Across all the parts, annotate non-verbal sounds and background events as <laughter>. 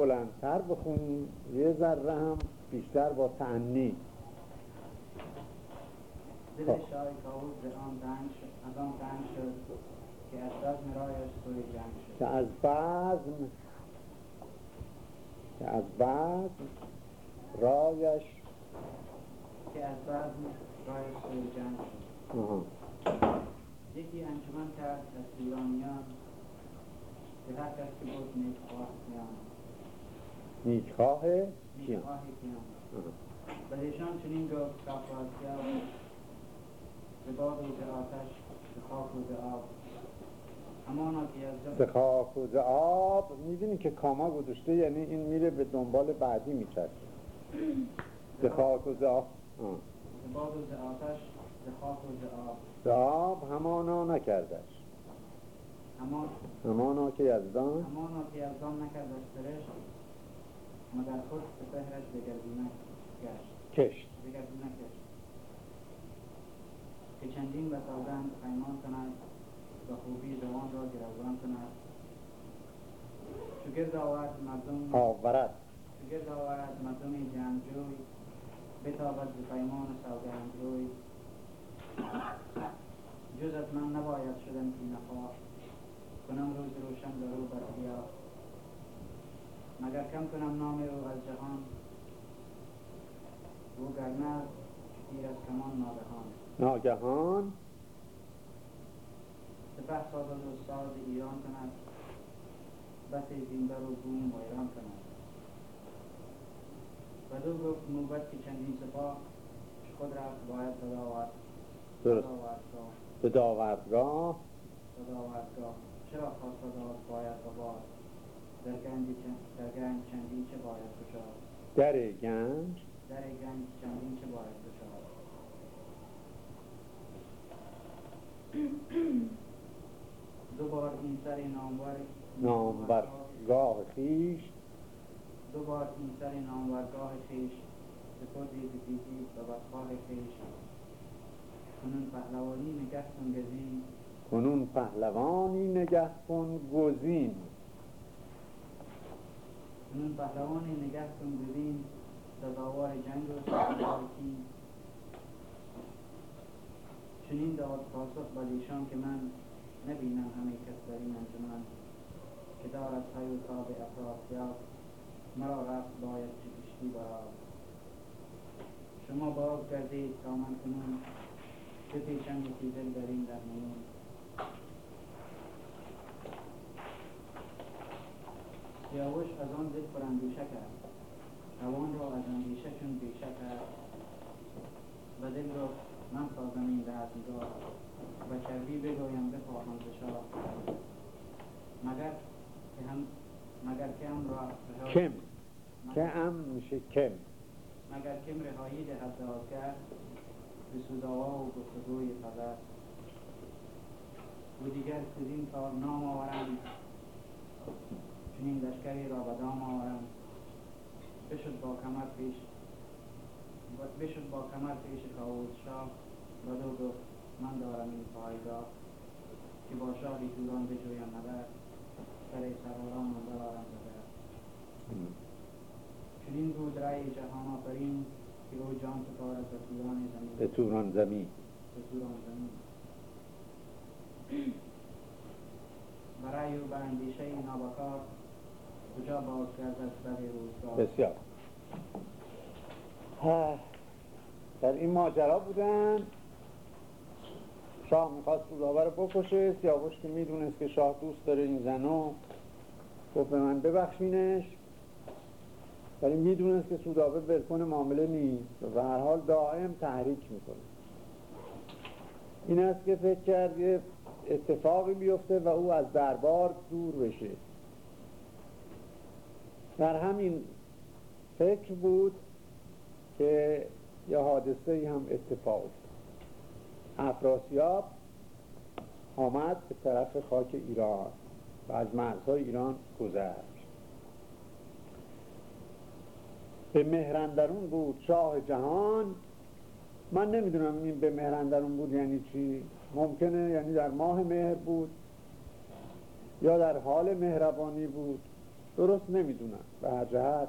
بلندتر بخونیم. یه ذره هم بیشتر با تعنی دل خب. شاه کاووس به آن دنگ از آن دنگ شد که از رزم رایش سوی جنگ شد که از بزم که از بزم رایش که از رزم رایش سوی جنگ شد. یکی انجمن کرد از ایرانیان به هر کس که بود کیان نیکخواه کیان نیکخواه کیان ایشان چنین گفت کافراسیاب به باد و به آتش به خاک و به آب. همانا که از به خاک و ز آب. می‌دونی که کاما گذاشته یعنی این میره به دنبال بعدی میچرده به خاک و ز آب. به باد و به آتش به خاک و به آب. ز آب همانا نکردش. همان همانا که یزدان همانا که از آن نکرد از سرشت مگر خود به سهرش بگردونک گشت. کشت. بگردونک گشت. که چندین و سوگند پیمان کند و خوبی جوان را گروگان کند. چو گرد آورد مردم آورد. چو گرد آورد مردم جنگجوی. بتابد به پیمان سوگند روی جز از من نباید شدن که نخواه کنم روز روشن در رو بر مگر کم کنم نام او از جهان؟ او گرنه تیر از کمان ناگهان. ناگهان؟ سپه سازد و ساز ایران کند. بس زینبر و بوم و ایران کند. و دو گفت نوبت که چندین سپاه خود رفت باید به داورد درست. به داوردگاه به داوردگاه چرا خواست داد باید بباد در گنج در گنج چندین چه باید گشاد؟ در گنج؟ در گنج چندین چه باید گشاد؟ دو بار این سر نامور نامبرگاه خیش. دو بار این سر نامورگاه خیش. سپردی به دیدی و بدخواه خیش. کنون پهلوانی نگه کن گزین. کنون پهلوانی نگه کن گزین. کنون پهلوانی نگه کن گزین سزاوار جنگ و سزاوار کین چنین داد پاسخ بلیشان که من نبینم همه کس در این انجمن که دارد پی و تاب افراسیاب مرا رفت باید چه کشتی برا شما باز گردید تا من کنون بپیچم یکی دل در این در سیاوش از آن دل پراندیشه کرد. روان را از اندیشه چون بیشه کرد. و دل را من سازم این رزمگاه و چربی بگویم بخواهم ز شاه مگر که هم مگر که هم را کم. که ام میشه کم. مگر کم رهایی دهد دادگر به سوداوا و گفتگوی پدر و دیگر کدین کار نام آورم چنین لشکری را به دام آورم. بشد با کمر پیش بشد با کمر پیش کاووس شاه و دو گفت من دارم این پایگاه که با شاهی توران بجویم مدر سر سروران من برارم بدر چنین بود رأی جهان آفرین که او جان سپارد به توران زمین. به توران زمین. به توران زمین. <clears throat> برای او به اندیشه نابکار کجا باز بر روزگار؟ بسیار. در این ماجرا بودن. شاه می‌خواست سودابه رو بکشه. سیاوش که می‌دونست که شاه دوست داره این زنو گفت به من ببخشینش. ولی می‌دونست که سودابه برکن معامله نیست و هر حال دائم تحریک می‌کنه. این است که فکر کرد اتفاقی بیفته و او از دربار دور بشه. در همین فکر بود که یه حادثه هم اتفاق افراسیاب آمد به طرف خاک ایران و از مرزهای ایران گذشت. به مهرندرون بود شاه جهان. من نمی‌دونم این به مهرندرون بود یعنی چی. ممکنه یعنی در ماه مهر بود یا در حال مهربانی بود. درست نمی‌دونم به هر جهت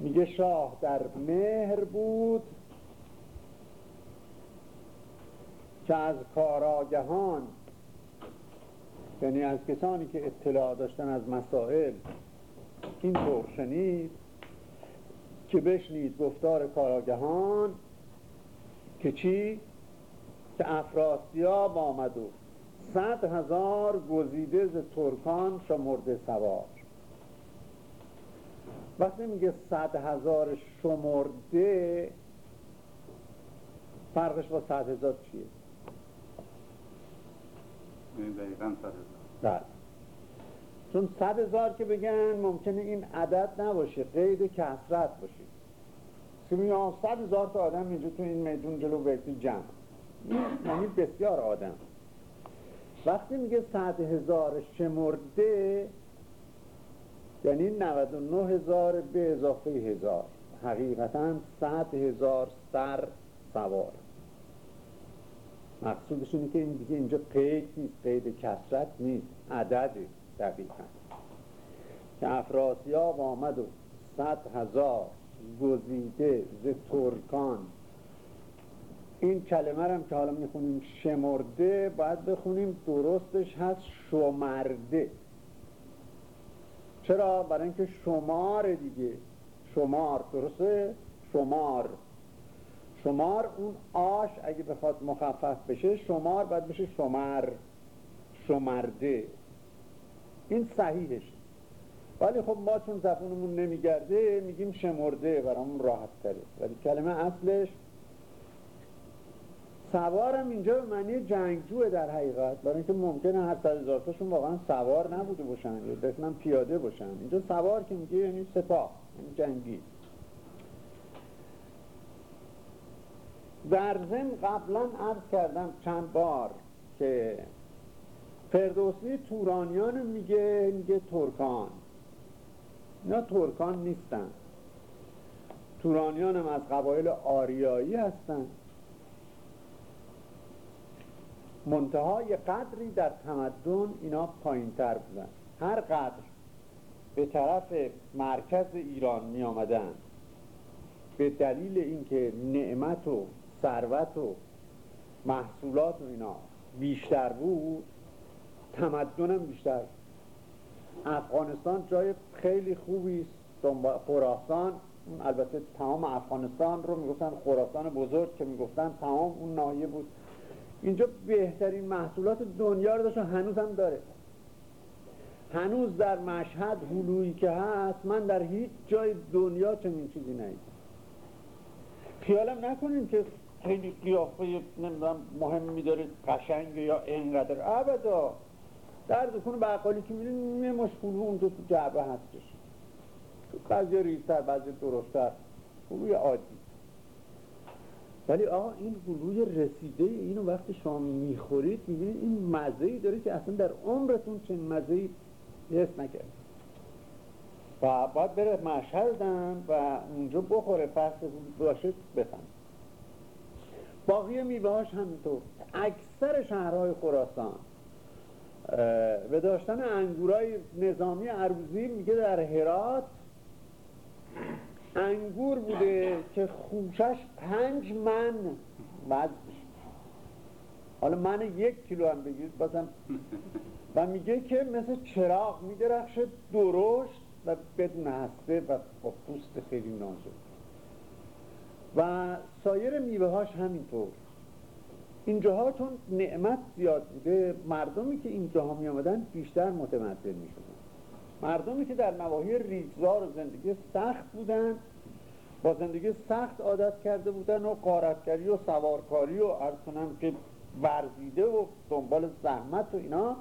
میگه شاه در مهر بود که از کاراگهان یعنی از کسانی که اطلاع داشتن از مسائل این طور شنید که بشنید گفتار کاراگهان که چی؟ که افراسیاب آمد و صد هزار گزیده ز ترکان شمرده سوار. وقتی میگه صد هزار شمرده فرقش با صد هزار چیه؟ یعنی دقیقا صد بله. چون صد هزار که بگن ممکنه این عدد نباشه قید کسرت باشه. که صد هزار تا آدم اینجا تو این میدون جلو بیتی جمع. یعنی بسیار آدم. وقتی میگه صد هزار شمرده یعنی 99 هزار به اضافه هزار. حقیقتا صد هزار سر سوار. مقصودش اینه که این دیگه اینجا قید نیست قید کسرت نیست عدد دقیقا. که افراسیاب آمد و صد هزار گزیده ز ترکان این کلمه هم که حالا می‌خونیم شمرده باید بخونیم درستش هست شمرده. چرا؟ برای اینکه شمار دیگه. شمار درسته؟ شمار. شمار اون آش اگه بخواد مخفف بشه شمار باید بشه شمر. شمرده. این صحیحش. ولی خب ما چون زبونمون نمیگرده میگیم شمرده برامون راحت تره. ولی کلمه اصلش سوارم اینجا به معنی جنگجوه در حقیقت. برای اینکه ممکنه هر هزار تاشون واقعا سوار نبوده باشن یا پیاده باشن. اینجا سوار که میگه یعنی سپاه یعنی جنگی. در زم قبلا عرض کردم چند بار که فردوسی تورانیان میگه میگه ترکان. اینا ترکان نیستن. تورانیان هم از قبایل آریایی هستن. منتهای قدری در تمدن اینا پایین تر بودن. هر قدر به طرف مرکز ایران می آمدن به دلیل اینکه نعمت و ثروت و محصولات و اینا بیشتر بود تمدنم بیشتر افغانستان جای خیلی خوبی است. خراسان البته تمام افغانستان رو می‌گفتن خراسان بزرگ که می‌گفتن تمام اون ناحیه بود. اینجا بهترین محصولات دنیا رو داشت هنوز هم داره. هنوز در مشهد هلویی که هست من در هیچ جای دنیا چنین چیزی ندیدم. خیالم نکنیم که خیلی قیافه نمی‌دونم مهم داره قشنگ یا اینقدر. ابدا در دکون بقالی که میرین یه مشغول اونجا تو جعبه هستش بعضی ریزتر بعضی درستتر. هلوی عادی. ولی آقا این هلوی رسیده اینو وقتی شما می‌خورید می‌بینید این مزهی داره که اصلا در عمرتون چنین مزهی حس نکرد. و باید بره مشهدن و اونجا بخوره پس باشه بفهم. باقی میوه هاش همینطور. اکثر شهرهای خراسان به داشتن انگورای نظامی عروضی میگه در هرات انگور بوده که خوشش پنج من وزن حالا من یک کیلو هم بگیرید بازم. و میگه که مثل چراغ میدرخشه درشت و بدون هسته و با پوست خیلی نازک. و سایر میوه هاش همینطور. اینجاها چون نعمت زیاد بوده. مردمی که اینجاها می آمدن بیشتر متمدن می شدن مردمی که در نواحی ریگزار و زندگی سخت بودن با زندگی سخت عادت کرده بودن و قارتگری و سوارکاری و ارز کنم که ورزیده و دنبال زحمت و اینا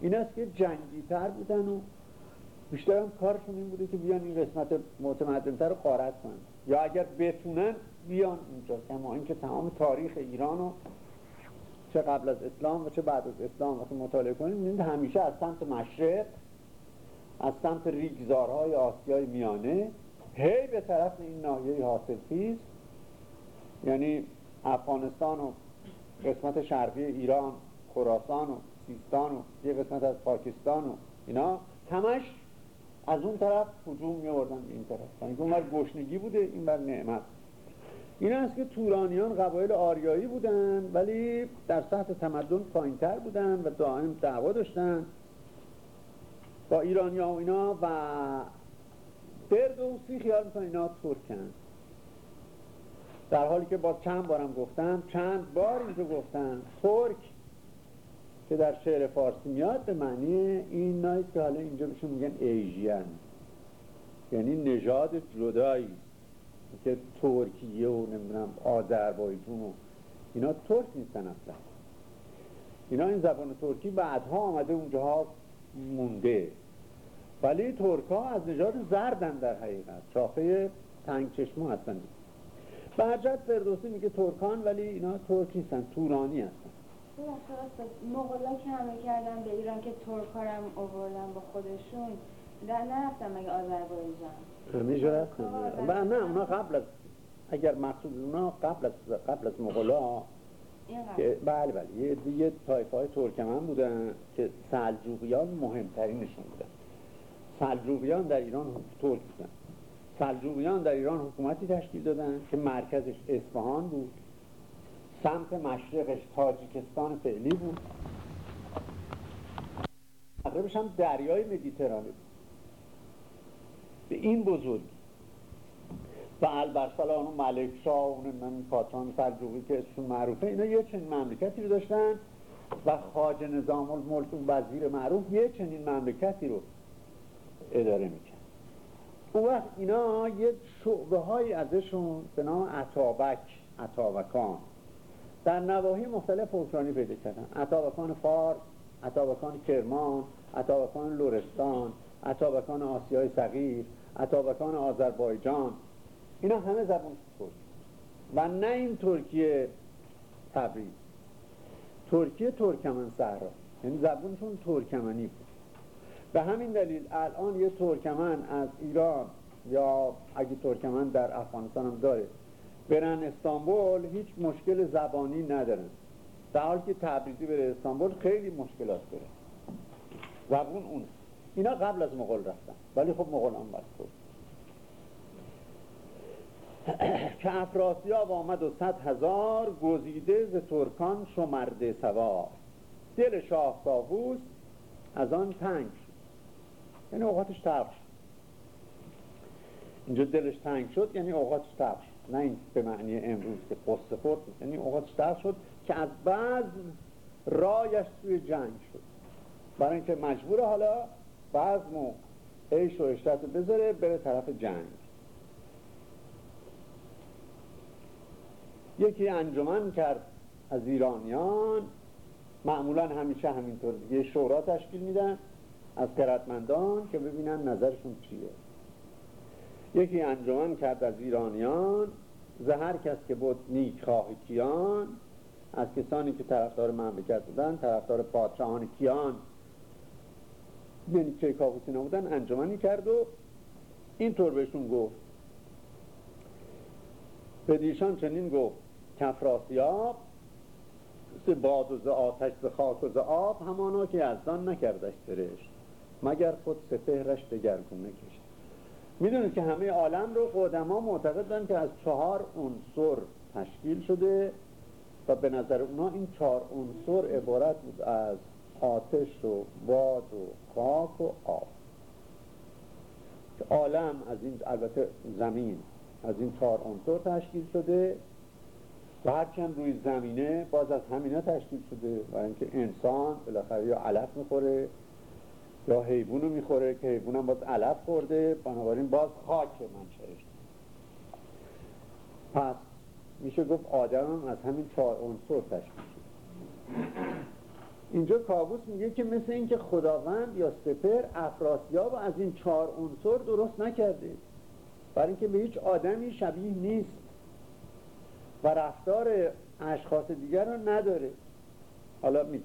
این است که جنگیتر بودن و بیشتر هم کارشون این بوده که بیان این قسمت متمدنتر رو قارت کنن. یا اگر بتونن بیان اینجا کما اینکه تمام تاریخ ایران و چه قبل از اسلام و چه بعد از اسلام وقتی مطالعه کنیم همیشه از سمت مشرق از سمت ریگزارهای آسیای میانه هی به طرف این ناحیه حاصل خیز. یعنی افغانستان و قسمت شرقی ایران خراسان و سیستان و یه قسمت از پاکستان و اینا همش از اون طرف هجوم میوردن این طرف. یعنی اون گشنگی بوده این بر نعمت. این است که تورانیان قبایل آریایی بودن ولی در سطح تمدن پایینتر بودن و دائم دعوا داشتن. با ایرانی ها و اینا و فردوسی خیال می‌کنه اینا ترکن در حالی که با چند بارم گفتم چند بار اینجا گفتم ترک که در شعر فارسی میاد به معنی این نایست که حالا اینجا بهشون میگن ایژین. یعنی نژاد جدایی که ترکیه و نمی‌دونم آذربایجان و اینا ترک نیستن اصلا. اینا این زبان ترکی بعدها آمده اونجاها مونده. ولی ترک ها از نژاد زردن در حقیقت. شاخه تنگ چشمو هستن. برجت فردوسی میگه ترکان ولی اینا ترک نیستن تورانی هستن. مغلا که همه کردن به ایران که ترکارم آوردن با خودشون در نرفتن مگه آذربایجان؟ همیشه رفتن. نه اونا قبل از اگر مقصود اونا قبل از قبل از مغلا که بله بله. یه دیگه تایفه های ترکمن بودن که سلجوقیان مهمترینشون بودن. سلجوقیان در ایران ترک بودن سلجوقیان در ایران حکومتی تشکیل دادن که مرکزش اصفهان بود. سمت مشرقش تاجیکستان فعلی بود. مغربش هم دریای مدیترانه بود. به این بزرگ و البرسلان و ملک شاه و من پاتان سلجوقی که اسمشون معروفه اینا یه چنین مملکتی رو داشتن و خاج نظام الملک و وزیر معروف یه چنین مملکتی رو اداره میکن اون وقت اینا یه شعبه های ازشون به نام عطابک عطابکان. در نواحی مختلف حکرانی پیدا کردن. عطابکان فارس عطابکان کرمان عطابکان لورستان عطابکان آسیای صغیر عطابکان آذربایجان. اینا همه زبان ترک و نه این ترکیه تبریز. ترکیه ترکمن صحرا. یعنی زبونشون ترکمنی بود. به همین دلیل الان یه ترکمن از ایران یا اگه ترکمن در افغانستان هم داره برن استانبول هیچ مشکل زبانی ندارن. در حالی که تبریزی بره استانبول خیلی مشکلات داره. زبون اون اینا قبل از مغول رفتن ولی خب مغول هم بست <clears throat> که افراسیاب آمد و صد هزار گزیده ز ترکان شمرده سوار. دل شاه کاووس از آن تنگ یعنی اوقاتش تلخ اینجا دلش تنگ شد یعنی اوقاتش تلخ نه این به معنی امروز که قصه خورد یعنی اوقاتش تلخ شد که از بعض رایش توی جنگ شد. برای اینکه مجبور حالا بزم و عیش و اشتت بذاره بره طرف جنگ. یکی انجمن کرد از ایرانیان. معمولا همیشه همینطور دیگه شورا تشکیل میدن. از قرتمندان که ببینن نظرشون چیه. یکی انجمن کرد از ایرانیان زهر کس که بود نیک خواهی کیان از کسانی که طرفدار مملکت بودن طرفدار پادشاهان کیان. یعنی که کاووسی نبودن انجمنی کرد و اینطور بهشون گفت. به دیشان چنین گفت کفراسیاب ز باد و ز آتش ز خاک و ز آب همانا که یزدان نکردش سرشت. مگر خود سپهرش دگرگونه کشت می‌دونید که همه عالم رو قدما معتقدن که از چهار عنصر تشکیل شده و به نظر اونا این چهار عنصر عبارت بود از آتش و باد و خاک و آب. که عالم از این البته زمین از این چهار عنصر تشکیل شده و هرچند روی زمینه باز از همینا تشکیل شده و اینکه انسان بالاخره یا علف می‌خوره یا حیوان رو می‌خوره که حیوان هم باز علف خورده بنابراین باز خاک منشأش پس میشه گفت آدم از همین چهار عنصر تشکیل اینجا کابوس میگه که مثل اینکه خداوند یا سپر افراسیاب از این چهار عنصر درست نکرده. برای اینکه به هیچ آدمی شبیه نیست و رفتار اشخاص دیگر رو نداره. حالا میگه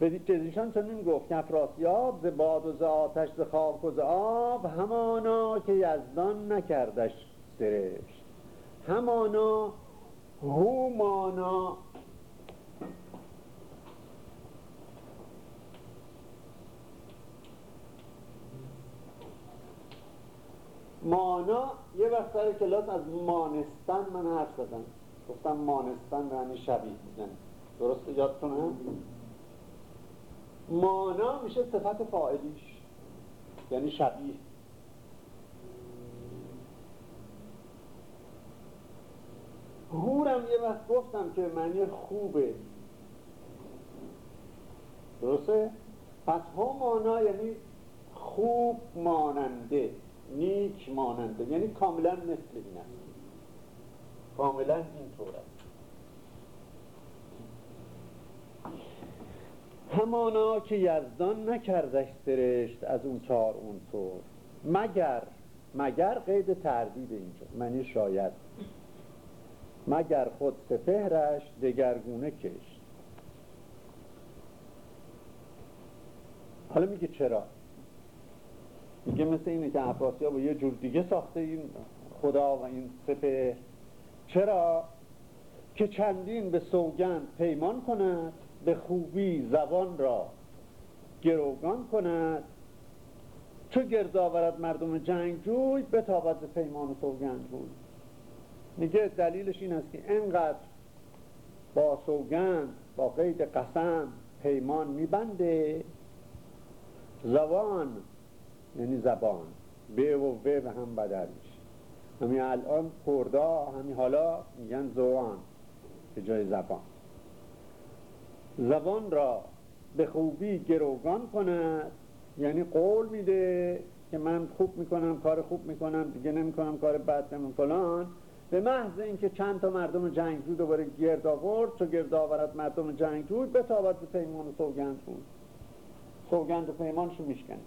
به چیزیشان چنین گفت افراسیاب ز باد و ز آتش ز خاک و ز آب همانا که یزدان نکردش سرشت همانا هومانا. مانا یه وقت سر کلاس از مانستن من حرف زدم. گفتم مانستن به یعنی شبیه. بودن درست یادتونه؟ مانا میشه صفت فاعلیش. یعنی شبیه. هورم یه وقت گفتم که معنی خوبه. درسته؟ پس مانا یعنی خوب ماننده نیک ماننده. یعنی کاملا مثل این است. کاملا اینطور است همانا که یزدان نکردش سرشت از اون چار اون طور مگر مگر قید تردید اینجا. معنی شاید. مگر خود سپهرش دگرگونه کشت. حالا میگه چرا؟ میگه مثل اینه که افراسی با یه جور دیگه ساخته این خدا و این سپه. چرا؟ که چندین به سوگند پیمان کند. به خوبی زبان را گروگان کند. چو گرد آورد مردم جنگجوی به پیمان و سوگند بود دلیلش این است که انقدر با سوگند با قید قسم پیمان میبنده. زبان یعنی زبان به و و به هم بدل میشه. همین الان کردا همین حالا میگن زبان به جای زبان. زبان را به خوبی گروگان کند. یعنی قول میده که من خوب می‌کنم کار خوب می‌کنم دیگه نمی‌کنم کار بد فلان. به محض اینکه چند تا مردم جنگجو دوباره گرد آورد چو گرد آورد مردم جنگجو به تابت به پیمان و سوگند بود. سوگند و پیمانشو میشکن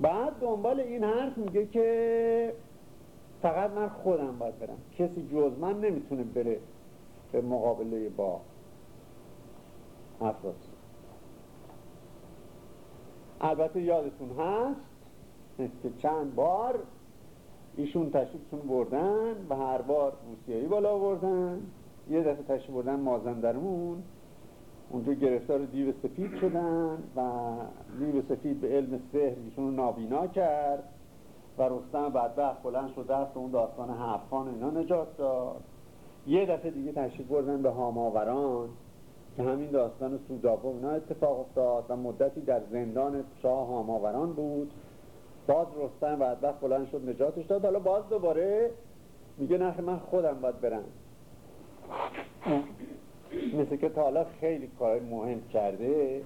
بعد دنبال این حرف میگه که فقط من خودم باید برم. کسی جز من نمی‌تونه بره به مقابله با افراس البته یادتون هست که چند بار ایشون تشریفشون بردن و هر بار روسیایی بالا بردن یه دفعه تشریف بردن مازندرمون اونجا گرفتار دیو سفید شدن و دیو سفید به علم سحر ایشون نابینا کرد و رستم بدبخت بلند شد دست اون داستان هفتخان اینا نجات داد. یه دفعه دیگه تشریف بردن به هاماوران که همین داستان سودابه اونا اتفاق افتاد و مدتی در زندان شاه هاماوران بود. باز رستم بدبخت بلند شد نجاتش داد. حالا باز دوباره میگه نه من خودم باید برم. مثل که تا حالا خیلی کار مهم کرده.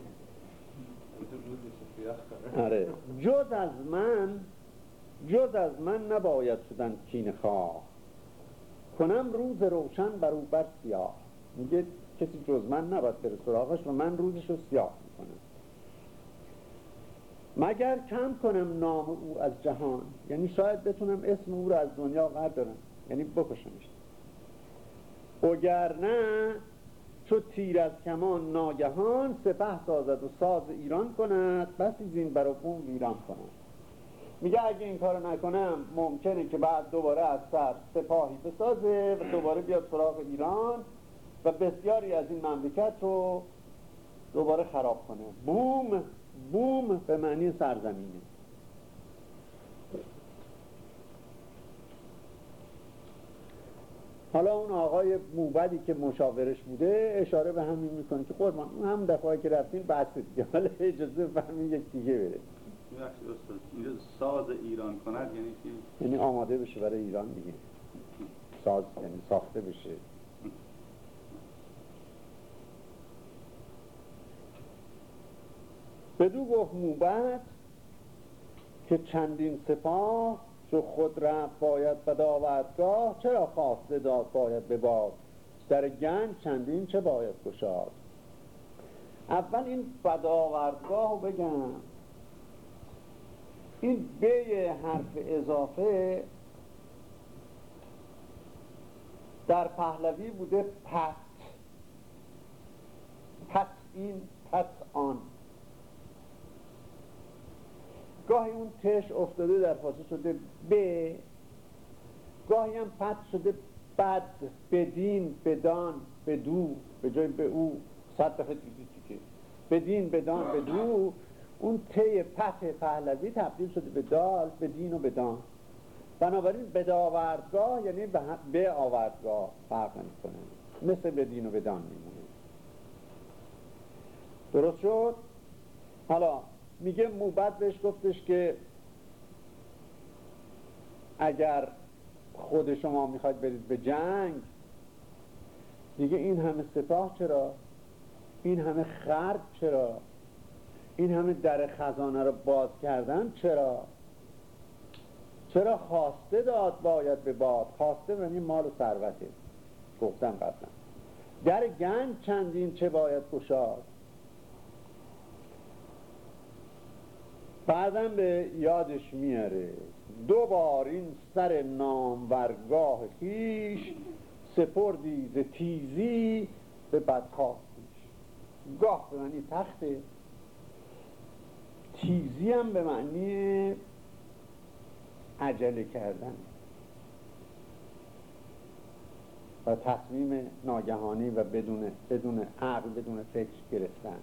آره. جز از من جز از من نباید شدن کین خواه. کنم روز روشن بر او بر سیاه. میگه کسی جز من نباید بره سراغش و من روزش رو سیاه می‌کنم. مگر کم کنم نام او از جهان؟ یعنی شاید بتونم اسم او رو از دنیا بردارم. یعنی بکشمش. نه چو تیر از کمان ناگهان سپه سازد و ساز ایران کند. بسی زین بر ویران کند. میگه اگه این کارو نکنم ممکنه که بعد دوباره از سر سپاهی بسازه و دوباره بیاد سراغ ایران و بسیاری از این مملکت رو دوباره خراب کنه. بوم بوم به معنی سرزمینه. حالا اون آقای موبدی که مشاورش بوده اشاره به همین می‌کنه که قربان اون هم دفعه که رفتیم بحث دیگه. حالا اجازه فهمین یک دیگه بره. ساز ایران کند یعنی یعنی آماده بشه برای ایران دیگه. ساز یعنی ساخته بشه. بدو گفت موبت که چندین سپاه چو خود رفت باید به داوردگاه چرا خواسته داد باید به باد؟ در گنج چندین چه باید گشاد؟ اول این بداوردگاه رو بگم. این به حرف اضافه در پهلوی بوده پت. پت این پت آن. گاهی اون تش افتاده در فاصله شده ب گاهی هم پد شده بد بدین بدان بدو به جای به او. صد دفعه دیگه دیگه بدین بدان بدو. اون ته پت پهلوی تبدیل شده به دال به دین و به دان بنابراین به داوردگاه یعنی به آوردگاه فرق کنه مثل به دین و به دان میمونه درست شد؟ حالا میگه موبت بهش گفتش که اگر خود شما می‌خواید برید به جنگ دیگه این همه سپاه چرا؟ این همه خرد چرا؟ این همه در خزانه رو باز کردن چرا؟ چرا خواسته داد باید به باد؟ خواسته یعنی مال و ثروته. گفتم قبلا. در گنج چندین چه باید گشاد؟ بعدم به یادش میاره. دو بار این سر نامورگاه خیش سپردی ز تیزی به بدخواه گاه به معنی تخته تیزی هم به معنی عجله کردن و تصمیم ناگهانی و بدون بدون عقل بدون فکر گرفتن.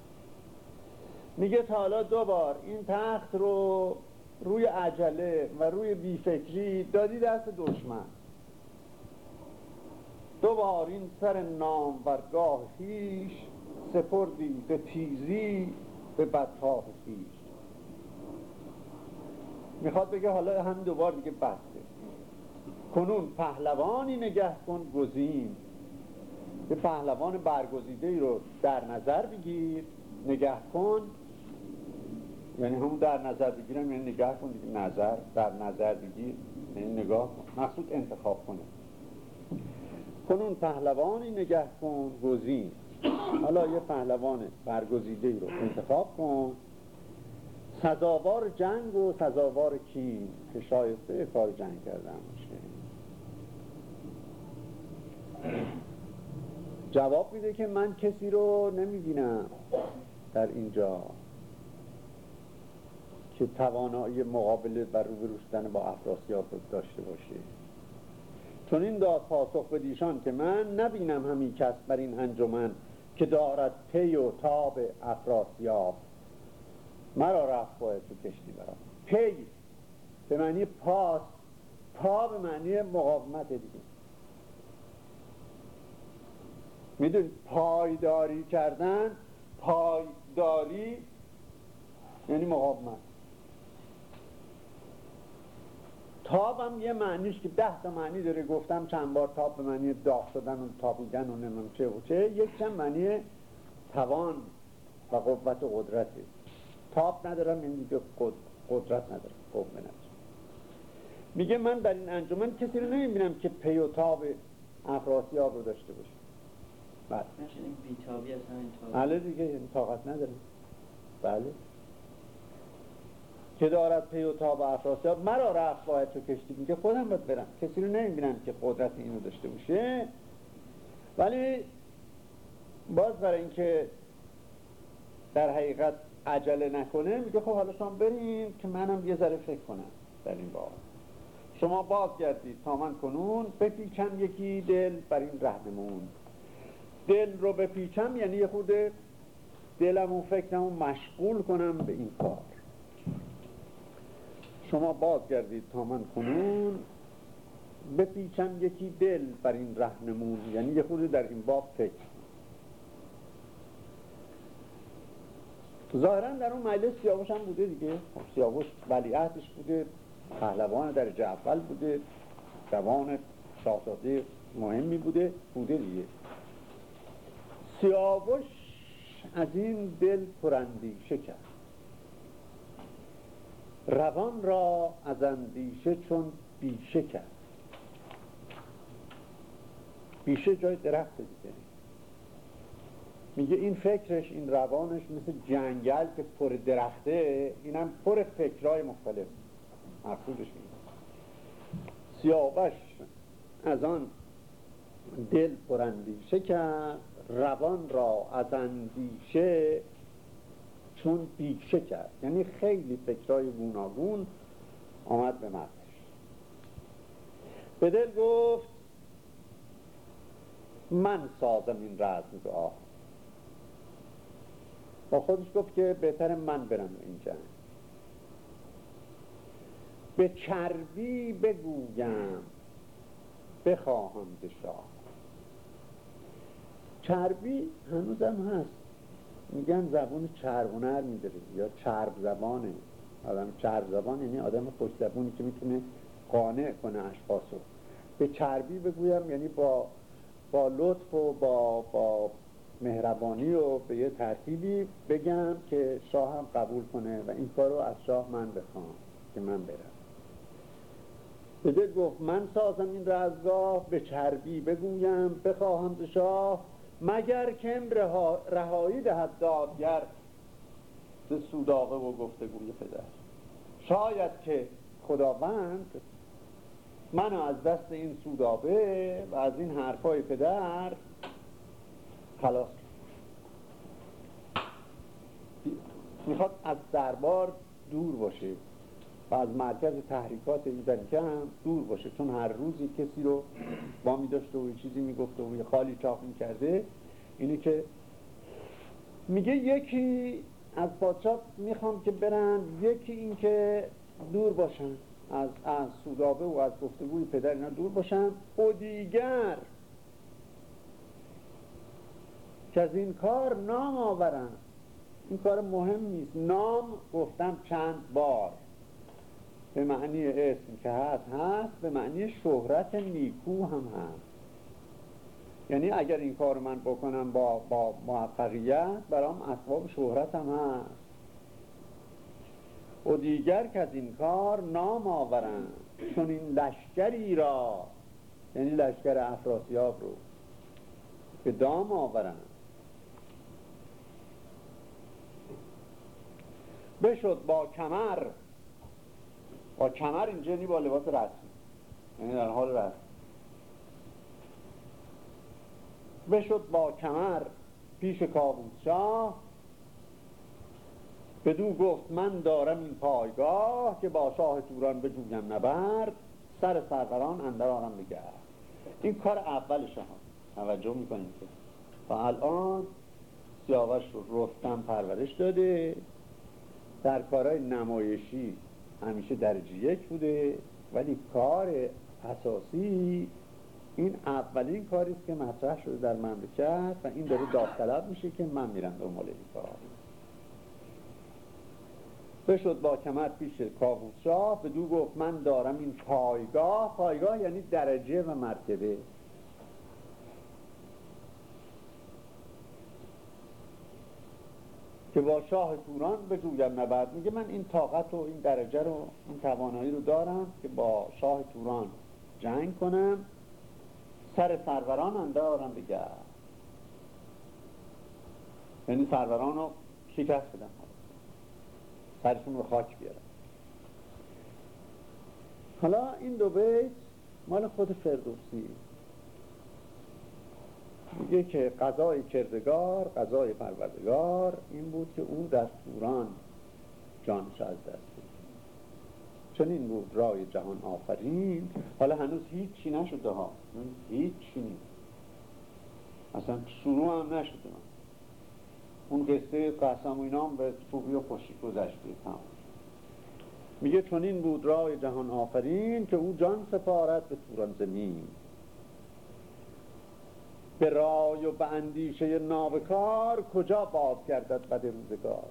میگه تا حالا دو بار این تخت رو روی عجله و روی بیفکری دادی دست دشمن. دو بار این سر نام ورگاه خیش سپردی به تیزی به بدخواه می‌خواد بگه حالا هم دوبار دیگه بسته کنون پهلوانی نگه کن گزین. یه پهلوان برگزیده ای رو در نظر بگیر نگه کن. یعنی همون در نظر بگیرم یعنی نگه کن دیگه نظر در نظر بگیر. یعنی نگاه کن مقصود انتخاب کنه. کنون پهلوانی نگه کن گزین. حالا یه پهلوان برگزیده ای رو انتخاب کن. سزاوار جنگ و سزاوار کین که شایسته کار جنگ کردن باشه. جواب میده که من کسی رو نمی‌بینم در اینجا که توانایی مقابله و روبرو با افراسیاب داشته باشه. چون این داد پاسخ به دیشان که من نبینم همین کس بر این انجمن که دارد پی و تاب افراسیاب. مرا رفت باید تو کشتی برام. پی. به معنی پاس. پا به معنی مقاومت دیگه. می‌دونی پایداری کردن پایداری یعنی مقاومت. تاب هم یه معنیش که ده تا معنی داره گفتم چند بار تاب به معنی داغ شدن و تابیدن و نمیم چه و چه. یک چند معنی توان و قوت و قدرته. تاب ندارم این دیگه قدرت ندارم قوه ندارم میگه من در این انجمن کسی رو نمی‌بینم که پی و تاب افراسیاب رو داشته باشه. بله بیتابی بله دیگه یعنی طاقت ندارم بله. که دارد پی و تاب افراسیاب مرا رفت باید تو کشتی. میگه خودم باید برم. کسی رو نمی‌بینم که قدرت اینو داشته باشه. ولی باز برای اینکه در حقیقت عجله نکنه میگه خب حالا شما بریم که منم یه ذره فکر کنم در این باب. شما باز گردید تا من کنون بپیچم یکی دل بر این رهنمون. دل رو بپیچم یعنی یه خود دلم و فکرم مشغول کنم به این کار. شما باز گردید تا من کنون بپیچم یکی دل بر این رهنمون. یعنی یه خود در این باب فکر. ظاهرا در اون مجلس سیاوش هم بوده دیگه. خب سیاوش ولیعهدش بوده پهلوان در اول بوده جوان شاهزاده مهمی بوده بوده دیگه. سیاوش از این دل پرندیشه کرد. روان را از اندیشه چون بیشه کرد. بیشه جای درخت دیگه. میگه این فکرش این روانش مثل جنگل که پر درخته اینم پر فکرهای مختلف. مقصودش میگه. سیاوش از آن دل پر اندیشه کرد روان را از اندیشه چون بیشه کرد. یعنی خیلی فکرهای گوناگون آمد به مغزش به دل گفت من سازم این رزم آه با خودش گفت که بهتر من برم این جنگ. به چربی بگویم بخواهم ز شاه چربی هنوزم هست. میگن زبون چربونر میداره. یا چرب زبانه. آدم چرب زبان یعنی آدم خوش زبونی که می‌تونه قانع کنه اشخاصو. به چربی بگویم یعنی با با لطف و با, با مهربانی و به یه ترتیبی بگم که شاه هم قبول کنه و این کار رو از شاه من بخوام که من برم. بده گفت من سازم این رزگاه به چربی بگویم بخواهم ز شاه مگر کم رهایی دهد دادگر؟ ز سوداقه و گفتگوی پدر. شاید که خداوند منو از دست این سودابه و از این حرفای پدر خلاص. می‌خواد از دربار دور باشه و از مرکز تحریکات این هم دور باشه چون هر روزی کسی رو با می داشته و چیزی می‌گفته و خالی چاق کرده اینه که میگه یکی از پادشاه می‌خوام که برن یکی این که دور باشن از, از سودابه و از گفتگوی پدر اینا دور باشن. و دیگر که از این کار نام آورن این کار مهم نیست. نام گفتم چند بار. به معنی اسم که هست هست. به معنی شهرت نیکو هم هست. یعنی اگر این کار من بکنم با, با موفقیت برام اسباب شهرت هم هست. و دیگر که از این کار نام آورن چون این لشکری را یعنی لشکر افراسیاب رو به دام آورن بشد با کمر. با کمر اینجا با لباس رسمی. یعنی در حال رسم بشد با کمر پیش کابوس شاه بدو گفت من دارم این پایگاه که با شاه توران بجویم نبرد سر سروران اندر آرم بگرد. این کار اول شاه توجه می‌کنیم که. و الان سیاوش رو رستم پرورش داده. در کارهای نمایشی همیشه درجه یک بوده ولی کار اساسی این اولین کاری است که مطرح شده در مملکت و این داره داوطلب میشه که من میرم دنبال این کار. بشد با کمر پیش کاووس به دو گفت من دارم این پایگاه. پایگاه یعنی درجه و مرتبه. که با شاه توران بجویم نبرد. میگه من این طاقت و این درجه رو این توانایی رو دارم که با شاه توران جنگ کنم. سر سروران اندارم بگرد یعنی سروران رو شکست بدم. سرشون رو خاک بیارم. حالا این دو بیت مال خود فردوسی. میگه که قضای کردگار قضای پروردگار این بود که او در توران جانش از دست چون این بود رای جهان آفرین. حالا هنوز هیچی نشده ها. هیچی نیست. اصلا شروع هم نشده اون قصه قسم و اینا هم به خوبی و خوشی گذشته تمام میگه چون این بود رای جهان آفرین که او جان سپارت به توران زمین. به رای و به اندیشه نابکار کجا باز گردد بد روزگار؟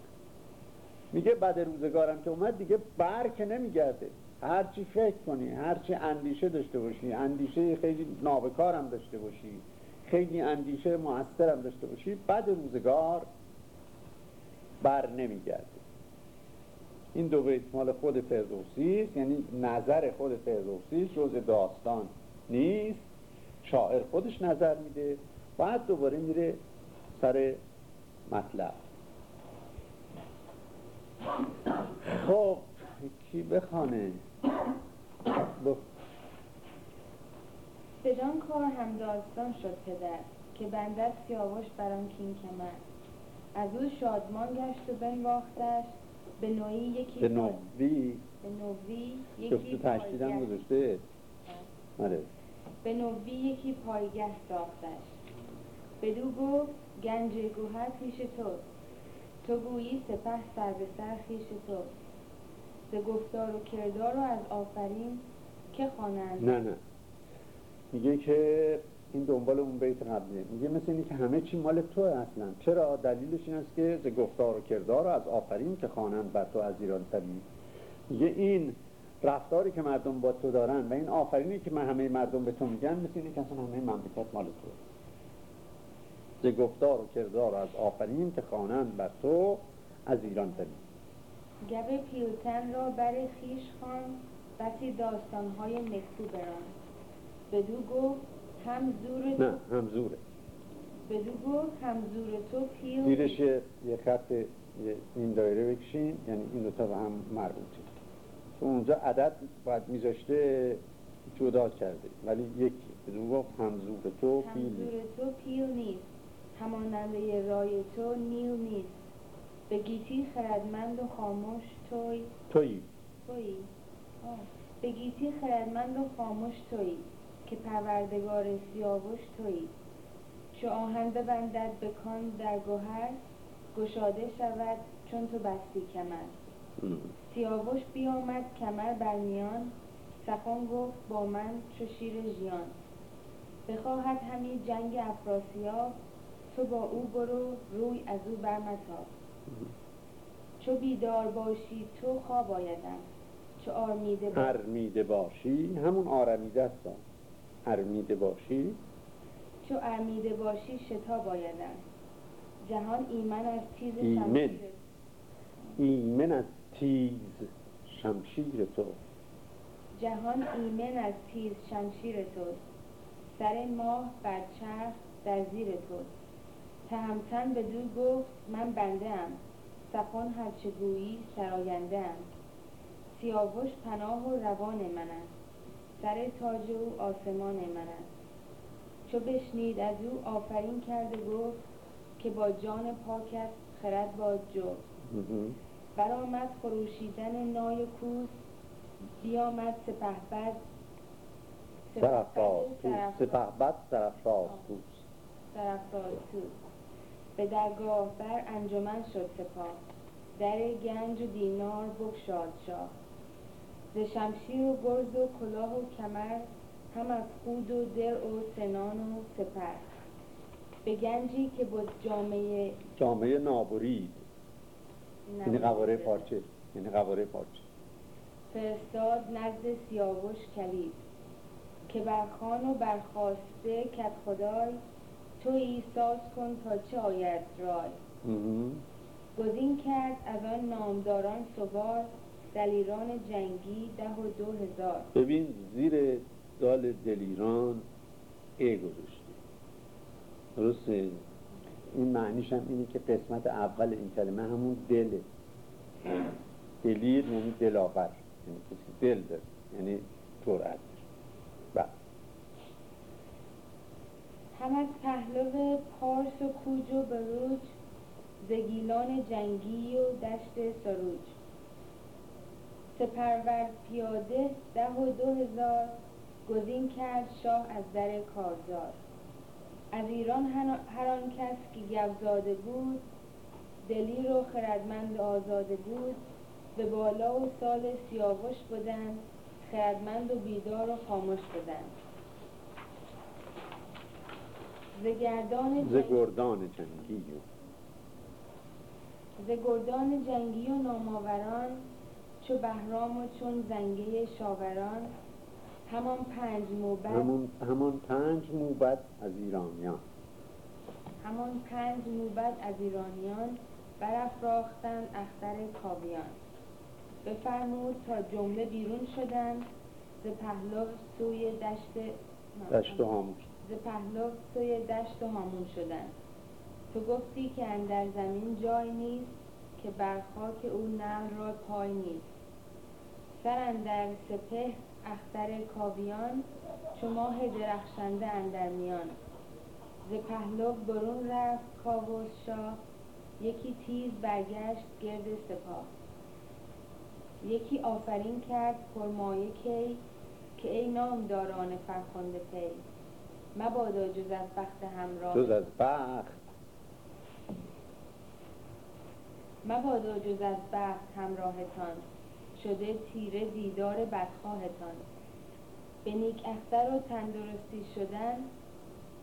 میگه بد روزگارم که اومد دیگه بر که نمیگرده هرچی فکر کنی هرچی اندیشه داشته باشی اندیشه خیلی نابکارم داشته باشی خیلی اندیشه موثرم داشته باشی بد روزگار بر نمیگرده. این دو بیت مال خود فردوسی یعنی نظر خود فردوسی جز داستان نیست. شاعر خودش نظر میده بعد دوباره میره سر مطلب. خب کی بخانه بدان کار هم داستان شد پدر که بندت سیاوش بران کین کمر. از او شادمان گشت و بنواختش. به نوعی یکی به نوی به نوی یکی تشدیدم گذاشته. آره. به نوی یکی پایگه ساختش. بدو گفت گنج گوهر پیش توست تو گویی سپه سر به سر خیش توست ز گفتار و کردار و از آفرین که خوانند. نه نه. میگه که این دنبال اون بیت قبلیه میگه مثل اینه که همه چی مال تو اصلا. چرا دلیلش این است که ز گفتار و کردار از آفرین که خوانند بر تو از ایران طبیعی؟ میگه این رفتاری که مردم با تو دارن و این آفرینی که من همه مردم به تو میگن مثل اینه که اصلا همه مملکت مال تو ز گفتار و کردار از آفرین که خوانند بر تو از ایران طبیعی گب پیلتن را بر خیش خوان بسی داستانهای نکو بران. بدو گفت هم زور نه همزوره بدو گفت هم زور تو پیل زیرش یه خط یه این دایره بکشین یعنی این دوتا به هم مربوطه. اونجا عدد باید میذاشته جدا کرده. ولی یکی بدون گفت همزور تو پیل زور تو پیل نیست. هماننده رای تو نیل نیست. به گیتی خردمند و خاموش توی. تویی. تویی. آه. به گیتی خردمند و خاموش تویی. که پروردگار سیاوش تویی. چو آهن ببندد به کان در گوهر گشاده شود چون تو بستی کمر ام. سیاوش بیامد کمر بر میان سخن گفت با من چو شیر ژیان. بخواهد همی جنگ افراسیاب تو با او برو روی از او برمتاب. چو بیدار باشی تو خواب آیدم. چو آرمیده با... ارمیده باشی همون آرمیده است. ارمیده باشی؟ چو ارمیده باشی شتاب آیدم. جهان ایمن از تیز ایمن. ایمن از تیز شمشیر تو. جهان ایمن از تیز شمشیر توست سر ماه بر چرخ در زیر توست تهمتن به دو گفت من بنده ام. سخن هرچه گویی سراینده ام. سیاوش پناه و روان من است. سر تاج او آسمان من است. چو بشنید از او آفرین کرده گفت که با جان پاک است خرد با جفت. مهم. برآمد خروشیدن نای کوس بیامد سپهبد سرفراز سرافراز- سپه بد سرفراز توست سرافراز توس به درگاه بر انجمن شد سپاه. در گنج و دینار بگشاد شاه. ز شمشیر و گرز و کلاه و کمر هم از خود و درع و سنان و سپر. به گنجی که بود جامعه جامعه نابرید. یعنی قواره پارچه. یعنی قواره پارچه. فرستاد نزد سیاوش کلید که بر خان و برخواسته کت خدای تو ایساز کن تا چه آید رای. گزین کرد از آن نامداران سوار دلیران جنگی ده و دو هزار. ببین زیر دال دلیران ای گذاشته. درسته؟ این معنیش هم اینه که قسمت اول این کلمه همون دله. دلیر یعنی دلاور. یعنی کسی دل داره. یعنی جرأت داره. بله. هم از پهلو پارس و کوج و بروج زگیلان جنگی و دشت سروج. سپرور پیاده ده و دو هزار گزین کرد شاه از در کارزار. از ایران هر آن کس که گوزاده بود دلیر و خردمند آزاده بود به بالا و سال سیاوش بودند خردمند و بیدار و خاموش بودند. ز گردان ز جنگ- گردان جنگی و ز گردان جنگی و نامآوران چو بهرام و چون زنگه شاوران همان پنج موبد همون همان پنج موبد از ایرانیان. همان پنج موبد از ایرانیان برافراختند اختر کاویان. بفرمود تا جمله بیرون شدند ز پهلو سوی دشت دشت و هامون. ز پهلو سوی دشت هامون شدند تو گفتی که اندر زمین جای نیست که بر خاک او نعل را پای نیست. سر اندر سپه اختر کاویان چو ماه درخشنده اندر میان. ز پهلو برون رفت کاووس شاه یکی تیز برگشت گرد سپاه. یکی آفرین کرد پرمایه کی که ای نامداران فرخنده پی مبادا جز از بخت همراه. جز از بخت. مبادا جز از بخت همراهتان. شده تیره دیدار بدخواهتان. به نیک اختر و تندرستی شدن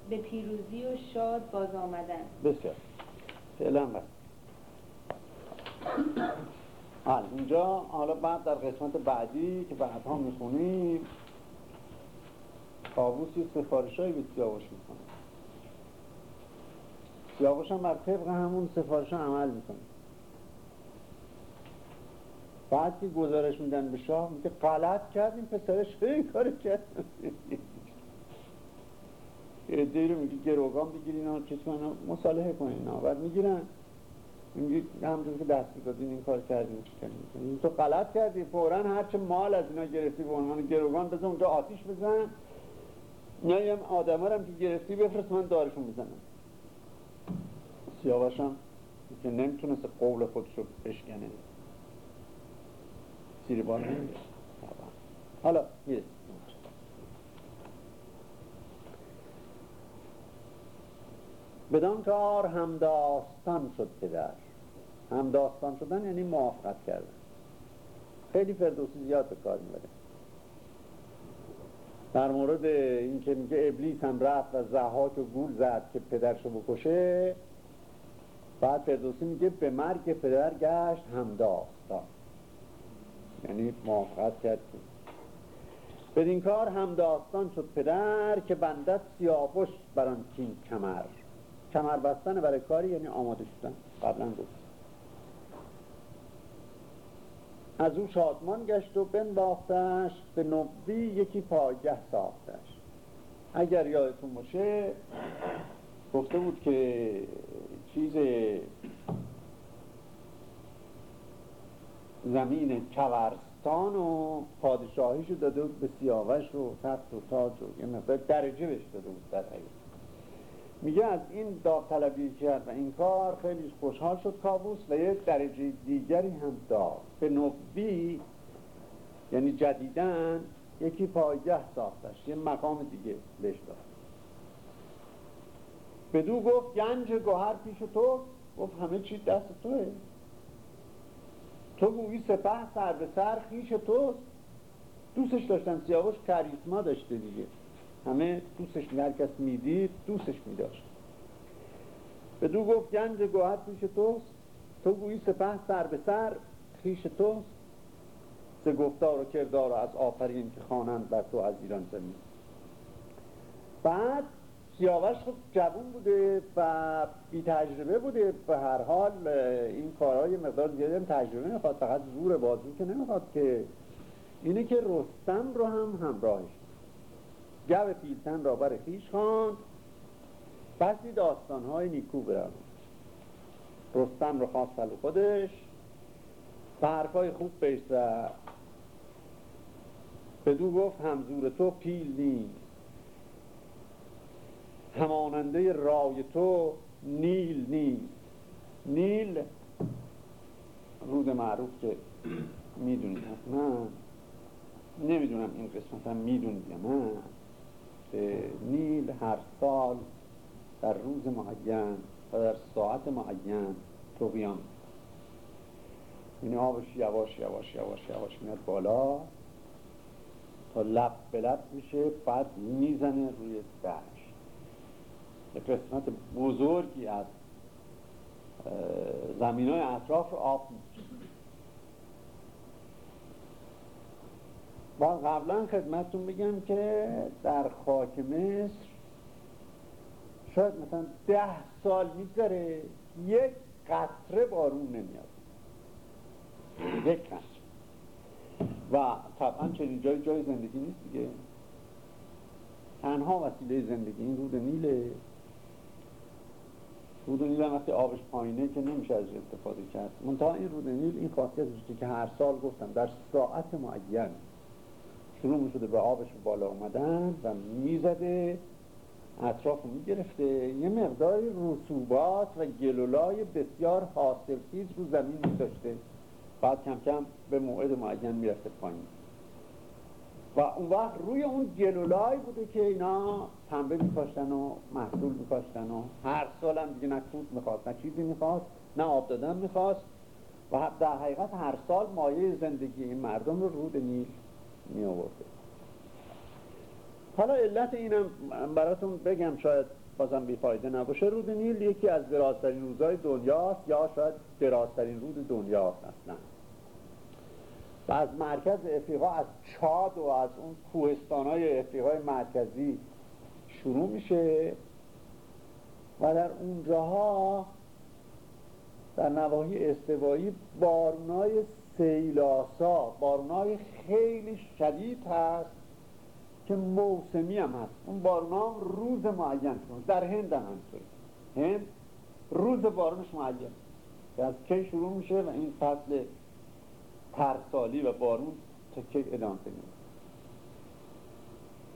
به پیروزی و شاد باز آمدن. بسیار. فعلا بس. اینجا حالا بعد در قسمت بعدی که بعدها می‌خونیم کابوسی سفارش هایی به سیاوش می‌کنه. سیاوش هم بر طبق همون سفارش عمل می‌کنه. بعد که گزارش میدن به شاه میگه غلط کردیم پسرش خیلی کار کرد. یه رو میگه گروگان بگیرین و چیز کنن مصالحه کنین بعد می‌گیرن. میگه همونطور که دست دادین این کار چی کردیم تو غلط کردی فورا هرچه مال از اینا گرفتی به عنوان گروگان بزن اونجا آتیش بزن. یا هم آدم هم که گرفتی بفرست من دارشون بزنم. سیاوش هم که نمی‌تونست قول خودش رو بشکنه. زیر بار حالا می‌رسیم بدان کار همداستان شد پدر. همداستان شدن یعنی موافقت کردن. خیلی فردوسی زیاد به کار می‌بره. در مورد اینکه میگه ابلیس هم رفت و زحاک و گول زد که پدرشو بکشه بعد فردوسی میگه به مرگ پدر گشت همداستان یعنی موافقت کرد بدین کار هم داستان شد پدر که بندت سیاوش بران کین کمر. کمر بستن برای کاری یعنی آماده شدن. قبلا گفت. از او شادمان گشت و بنواختش به نوی یکی پایگه ساختش. اگر یادتون باشه گفته بود که چیز زمین کورستان و پادشاهیشو داده بود به سیاوش و تخت و تاج و یه مقدار درجه بهش داده بود در میگه از این داوطلبی کرد و این کار خیلی خوشحال شد کابوس و یه درجه دیگری هم داد. به نوی یعنی جدیدن یکی پایگه ساختش یه مقام دیگه بهش داد. بدو گفت گنج گوهر پیش تو. گفت همه چی دست توه. تو گویی سپه سر به سر خیش توست دوستش داشتن سیاوش کریسما داشته دیگه. همه دوستش هر کس می‌دید دوستش میداشت. به دو گفت گنج گوهر پیش توست. تو گویی سپه سر به سر خیش توست. ز گفتار و کردار از آفرین که خوانند بر تو از ایران زمین. بعد سیاوش خب جوون بوده و بی تجربه بوده. به هر حال این کارهای مقدار زیادی هم تجربه می‌خواد فقط زور بازو که نمی‌خواد که اینه که رستم رو هم همراهش. گو پیلتن را بر خیش خواند. بسی داستانهای نیکو برم رستم رو خواست سلو خودش. حرفای خوب بهش زد. بدو گفت همزور تو پیل نیست. هماننده رای تو نیل نیست. نیل رود معروف که می‌دونید. من نمی‌دونم این قسمت هم می‌دونید نه. نیل هر سال در روز معین و در ساعت معین توقیان یعنی آبش یواش یواش یواش یواش میاد بالا. تا لب به لب میشه بعد می‌زنه روی یک قسمت بزرگی از زمین های اطراف آب و قبلا خدمتتون بگم که در خاک مصر شاید مثلا ده سال میگذره یک قطره بارون نمیاد. یک قطره. و طبعا چنین جای جای زندگی نیست دیگه. تنها وسیله زندگی این رود نیله. رود نیل وقتی آبش پایینه که نمیشه از استفاده کرد. منتها این رود نیل این خاصیت که هر سال گفتم در ساعت معین شروع می‌شده به آبش بالا اومدن و می‌زده اطراف می‌گرفته. یه مقداری رسوبات و گلولای بسیار حاصلخیز رو زمین میداشته بعد کم کم به موعد معین می‌رفته پایین. و اون وقت روی اون گلولای بوده که اینا پنبه میکاشتن و محصول میکاشتن و هر سال هم دیگه نه کود می‌خواست نه چیزی می‌خواست نه آب دادن می‌خواست و در حقیقت هر سال مایه زندگی این مردم رو رود نیل می آورده حالا علت اینم براتون بگم شاید بازم بیفایده نباشه. رود نیل یکی از درازترین روزهای دنیاست یا شاید درازترین رود دنیاست اصلا. و از مرکز افریقا از چاد و از اون کوهستان های افریقای مرکزی شروع میشه و در اونجاها در نواحی استوایی بارونای سیلاسا بارونای خیلی شدید هست که موسمی هم هست. اون بارون روز معین شد در هند هم هست هند روز بارونش معین. که از کی شروع میشه و این فصل ترسالی و بارون تا کی ادامه پیدا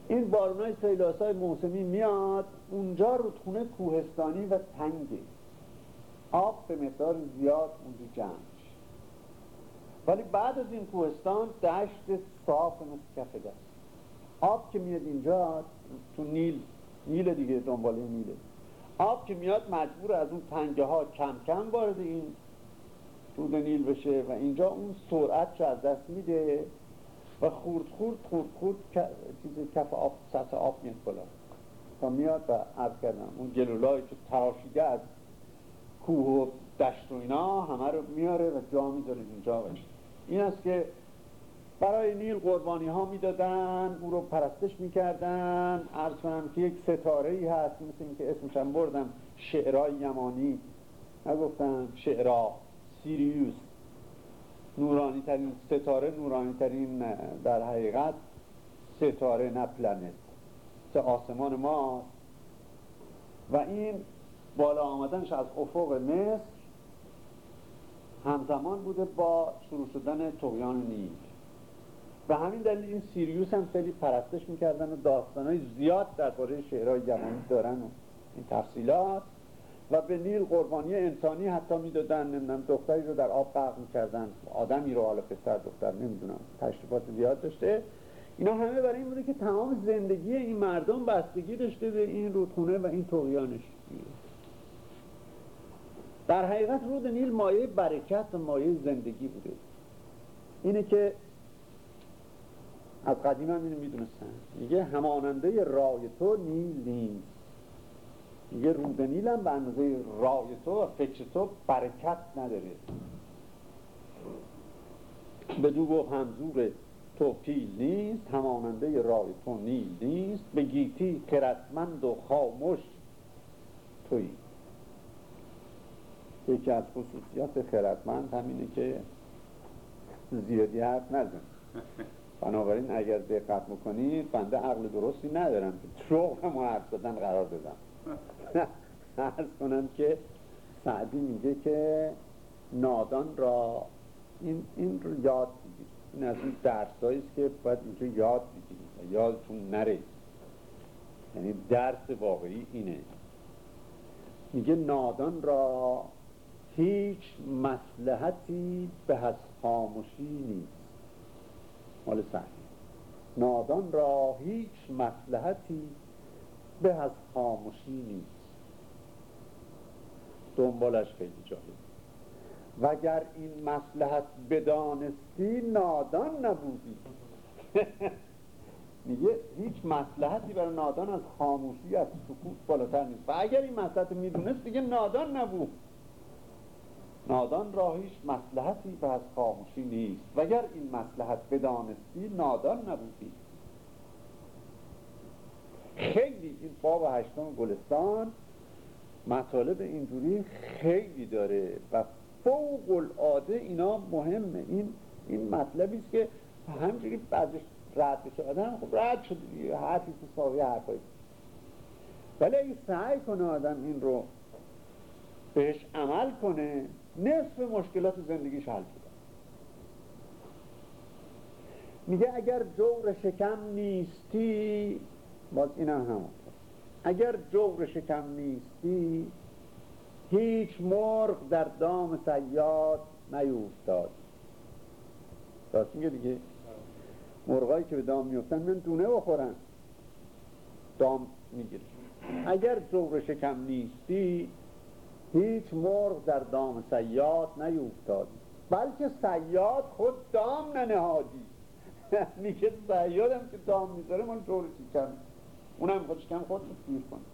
این بارونای سیلاسای موسمی میاد اونجا رودخونه کوهستانی و تنگه آب به مقدار زیاد اونجا جمع ولی بعد از این کوهستان دشت صاف مثل کف دست آب که میاد اینجا تو نیل نیل دیگه دنباله نیله. آب که میاد مجبور از اون تنگه ها کم کم وارد این رود نیل بشه و اینجا اون سرعت از دست میده و خورد خورد خورد خورد چیز کف آب سطح آب میاد بالا. تا میاد و عرض کردم اون گلولایی که تراشیده از کوه و دشت و اینا همه رو میاره و جا می‌ذاره اینجا. باشه این است که برای نیل قربانی ها می‌دادن او رو پرستش می‌کردن. عرض کنم که یک ستاره ای هست مثل اینکه اسمشم بردم شعرهای یمانی. نگفتم شعرا. سیریوس نورانی ترین ستاره نورانی ترین در حقیقت ستاره نه پلنت. سه آسمان ما و این بالا آمدنش از افق مصر همزمان بوده با شروع شدن تقیان نیل. و همین دلیل این سیریوس هم خیلی پرستش می‌کردن و داستانهای زیاد درباره شعرهای یمانی دارن و این تفصیلات. و به نیل قربانی انسانی حتی می‌دادن نمی‌دونم دختری رو در آب غرق می‌کردن. آدمی رو حالا پسر دختر نمی‌دونم تشریفات زیاد داشته. اینا همه برای این بوده که تمام زندگی این مردم بستگی داشته به این رودخونه و این تقیانش در حقیقت رود نیل مایه برکت و مایه زندگی بوده. اینه که از قدیم هم اینو می‌دونستن. میگه هماننده رای تو نیل نیست میگه رود نیل هم به اندازه رای تو و فکر تو برکت نداره. دو گفت همزور تو پیل نیست هماننده رای تو نیل نیست. به گیتی خردمند و خاموش توی یکی از خصوصیات خردمند همینه که زیادی حرف نزن. بنابراین اگر دقت می‌کنید بنده عقل درستی ندارم که شغل ما حرف زدن قرار دادم ارز کنم که سعدی میگه که نادان را این, این رو یاد بگیرید این از این درس است که باید اینجا یاد بگیرید یادتون نره. یعنی درس واقعی اینه. میگه نادان را هیچ مسلحتی به از خاموشی نیست. مال سعدی. نادان را هیچ مسلحتی به از خاموشی نیست. دنبالش خیلی جالب. وگر این مسلحت بدانستی نادان نبودی. <laughs> میگه هیچ مسلحتی برای نادان از خاموشی از سکوت بالاتر نیست. و اگر این مسلحت می‌دونست دیگه نادان نبود. نادان را هیچ مسلحتی به از خاموشی نیست. وگر این مسلحت بدانستی نادان نبودی. خیلی این باب هشتم گلستان مطالب اینجوری خیلی داره و فوق العاده اینا مهمه. این این مطلبی است که همجوری بعدش رد بشه آدم خب رد شد حرفی ساوی حرفایی. ولی اگه سعی کنه آدم این رو بهش عمل کنه نصف مشکلات زندگیش حل شده. میگه اگر جور شکم نیستی باز این هم. همون اگر جور شکم نیستی هیچ مرغ در دام سیاد نیوفتاد. راست میگه دیگه؟ مرغایی که به دام میفتن من دونه بخورن. دام می‌گیره اگر جور شکم نیستی هیچ مرغ در دام سیاد نیوفتاد. بلکه سیاد خود دام ننهادی. <laughs> میگه سیادم که دام می‌ذاره من طور شکم اونم خود شکم خود رو سیر کنه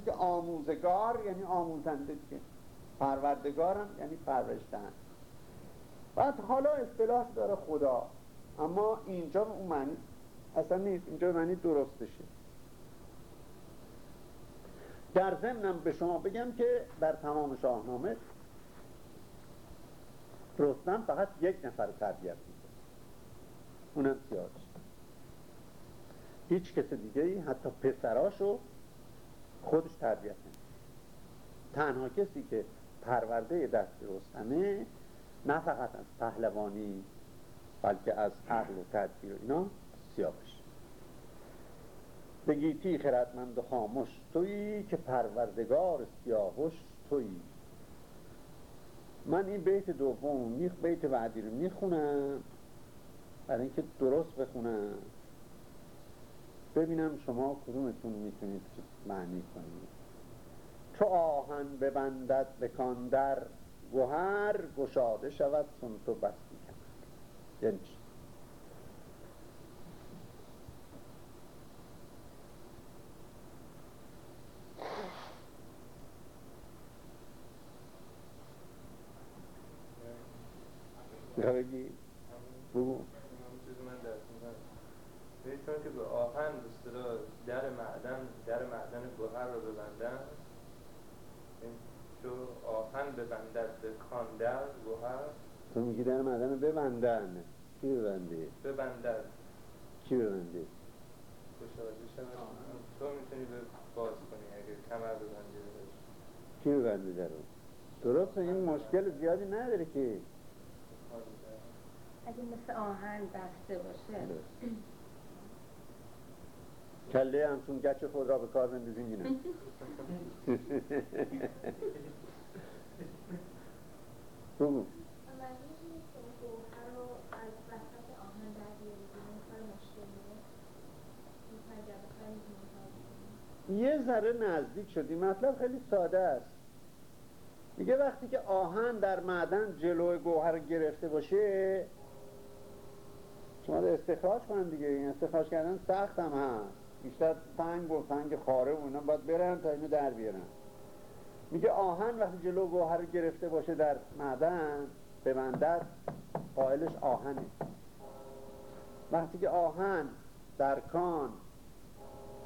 که آموزگار یعنی آموزنده دیگه. پروردگارم یعنی پرورشدهنده بعد حالا اصطلاح داره خدا. اما اینجا اون معنی اصلا نیست. اینجا معنی درستشه. در ضمنم به شما بگم که در تمام شاهنامه رستم فقط یک نفر تربیت میده اونم سیاوش هیچ کس دیگه ای حتی پسراشو خودش تربیت نمیده تنها کسی که پرورده دست رستمه نه فقط از پهلوانی بلکه از عقل و تدبیر اینا سیاوش. بگیتی خردمند و خاموش تویی که پروردگار سیاوش تویی. من این بیت دوم میخ بیت بعدی رو می‌خونم. برای اینکه درست بخونم. ببینم شما کدومتون می‌تونید معنی کنید. چو آهن ببندد بکان در گوهر گشاده شود چون تو بستی کمر یعنی چی؟ بگی؟ بگو. چون که به آهن در معدن در معدن گوهر رو ببندن. چون آهن ببندد به کان در گوهر. تو میگی در معدن ببندن. کی ببنده؟ ببندد. کی ببنده؟ تو می‌تونی به باز کنی اگه کمر ببندی کی ببنده در درست این مشکل زیادی نداره که. اگه مثل آهن بسته باشه. کله همچون گچ خود را به کار بندازیم اینه. <laughs> بگو. یه ذره نزدیک شدی مطلب خیلی ساده است. میگه وقتی که آهن در معدن جلوی گوهر گرفته باشه شما استخراج کنن دیگه. این استخراج کردن سخت هم هست. بیشتر سنگ و سنگ خاره و اینا باید برن تا اینو در بیارن. میگه آهن وقتی جلو گوهر گرفته باشه در معدن ببندد قائلش آهنه. وقتی که آهن در کان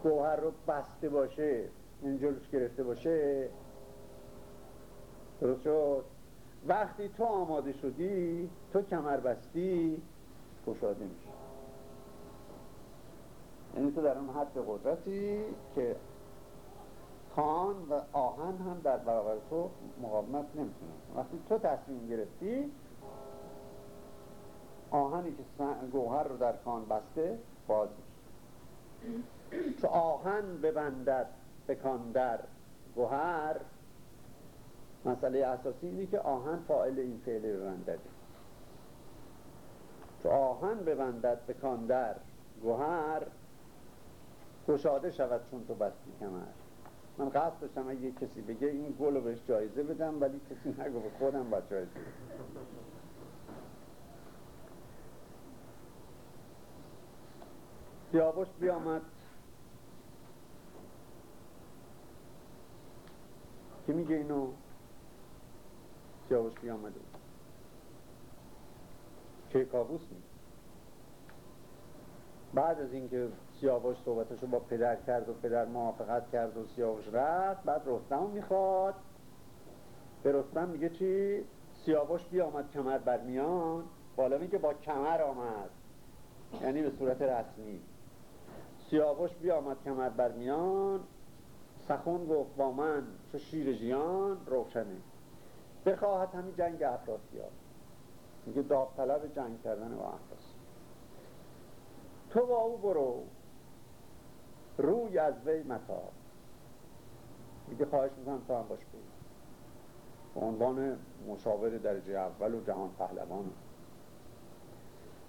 گوهر رو بسته باشه این جلوش گرفته باشه درست شد؟ وقتی تو آماده شدی تو کمر بستی گشاده میشه یعنی تو در اون حد قدرتی که خان و آهن هم در برابر تو مقاومت نمی‌تونه وقتی تو تصمیم گرفتی آهنی که گوهر رو در کان بسته باز میشه. چو آهن ببندد بکان در گوهر مسئله اساسی اینه که آهن فاعل این فعل ببندده چو آهن ببندد بکان در گوهر گشاده شود چون تو بستی کمر. من قصد داشتم اگه کسی بگه این گل رو بهش جایزه بدم ولی کسی نگو به خودم باید جایزه بدم. سیاوش بیامد. کی میگه اینو؟ سیاوش بیامده. که کابوس میگه؟ بعد از اینکه سیاوش صحبتش رو با پدر کرد و پدر موافقت کرد و سیاوش رفت بعد رستم می‌خواد. به رستم میگه چی؟ سیاوش بیامد کمر بر میان. بالا میگه با کمر آمد. یعنی به صورت رسمی. سیاوش بیامد کمر بر میان. سخون گفت با من چو شیر جیان روشنه. بخواهد همین جنگ افراسیاب. میگه داوطلب جنگ کردن با افراسیاب. تو با او برو. روی از وی متا میگه خواهش می‌کنم تو هم باش بری به عنوان مشاور درجه اول و جهان پهلوان.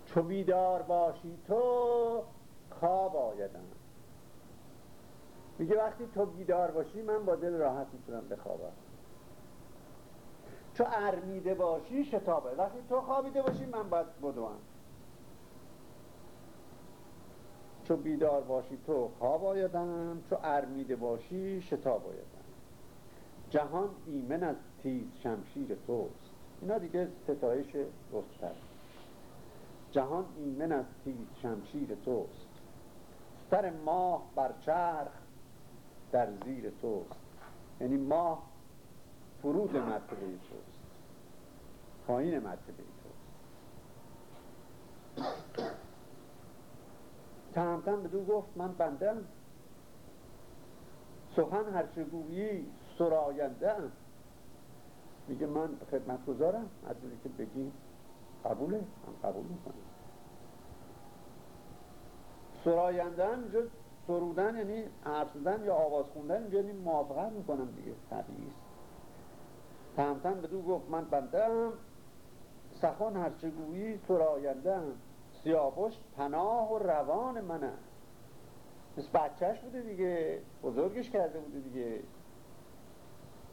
چو بیدار باشی تو خواب آیدم. میگه وقتی تو بیدار باشی من با دل راحت می‌تونم بخوابم. چو ارمیده باشی شتابه. وقتی تو خوابیده باشی من باید بدوم. چو بیدار باشی تو خواب آیدم چو ارمیده باشی شتاب آیدم. جهان ایمن از تیز شمشیر توست. اینا دیگه ستایش رستر جهان ایمن از تیز شمشیر توست. سر ماه بر چرخ در زیر توست. یعنی ماه فرود مرتبه توست. پایین مرتبه توست. تهمتن به دو گفت من بندم. سخن هرچه گویی سراینده میگه من خدمت گذارم از که بگی قبوله. من قبول می‌کنم. سراینده هم سرودن یعنی حرف یا آواز خوندن اینجا یعنی موافقت می‌کنم دیگه. طبیعی تهمتن به دو گفت من بندم. سخن هرچه گویی سراینده سیاوش پناه و روان منه. مثل بچهش بوده دیگه بزرگش کرده بوده دیگه.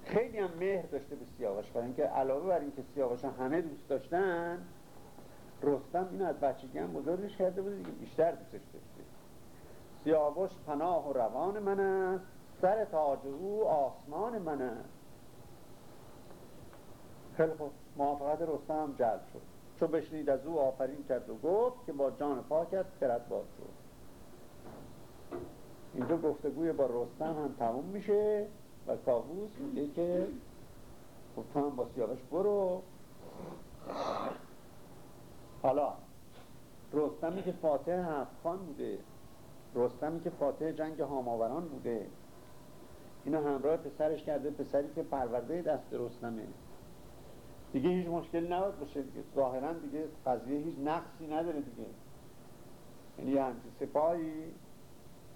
خیلی هم مهر داشته به سیاوش. برای اینکه علاوه بر اینکه سیاوش همه دوست داشتن رستم اینو از بچگی هم بزرگش کرده بوده دیگه بیشتر دوستش داشته. سیاوش پناه و روان من است سر تاج او آسمان من است خیلی خوب. موافقت رستم جلب شد. چو بشنید از او آفرین کرد و گفت که با جان پاکت خرد باز شد. اینجا گفتگوی با رستم هم تموم میشه و کاووس میگه که خب هم با سیاوش برو. حالا رستمی که فاتح هفت خان بوده رستمی که فاتح جنگ هاماوران بوده اینو همراه پسرش کرده پسری که پرورده دست رستمه. دیگه هیچ مشکلی نباید باشه. دیگه ظاهرا دیگه قضیه هیچ نقصی نداره دیگه. یعنی همچی سپاهی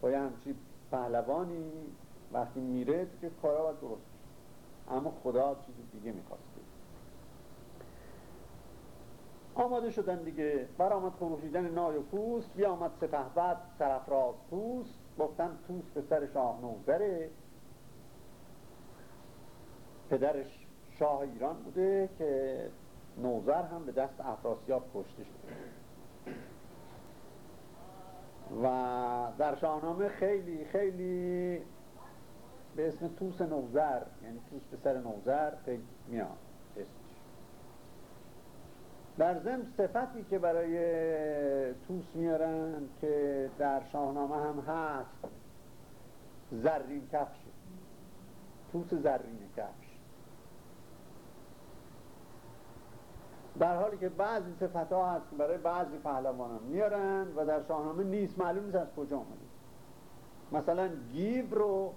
با یه همچی پهلوانی وقتی میره دیگه کارا باید درست اما خدا چیز دیگه می‌خواسته. آماده شدن دیگه. برآمد خروشیدن نای و پوست بیامد سپهبد سرفراز پوست گفتن توست به سر شاه نوزره پدرش شاه ایران بوده که نوزر هم به دست افراسیاب کشته شده و در شاهنامه خیلی خیلی به اسم توس نوزر یعنی توس به سر نوزر میاد. اسمش در ضمن صفتی که برای توس میارن که در شاهنامه هم هست زرین کفش. توس زرین کفش. در حالی که بعضی صفت ها هست که برای بعضی پهلوانان میارن و در شاهنامه نیست معلوم نیست از کجا آمده مثلا گیو رو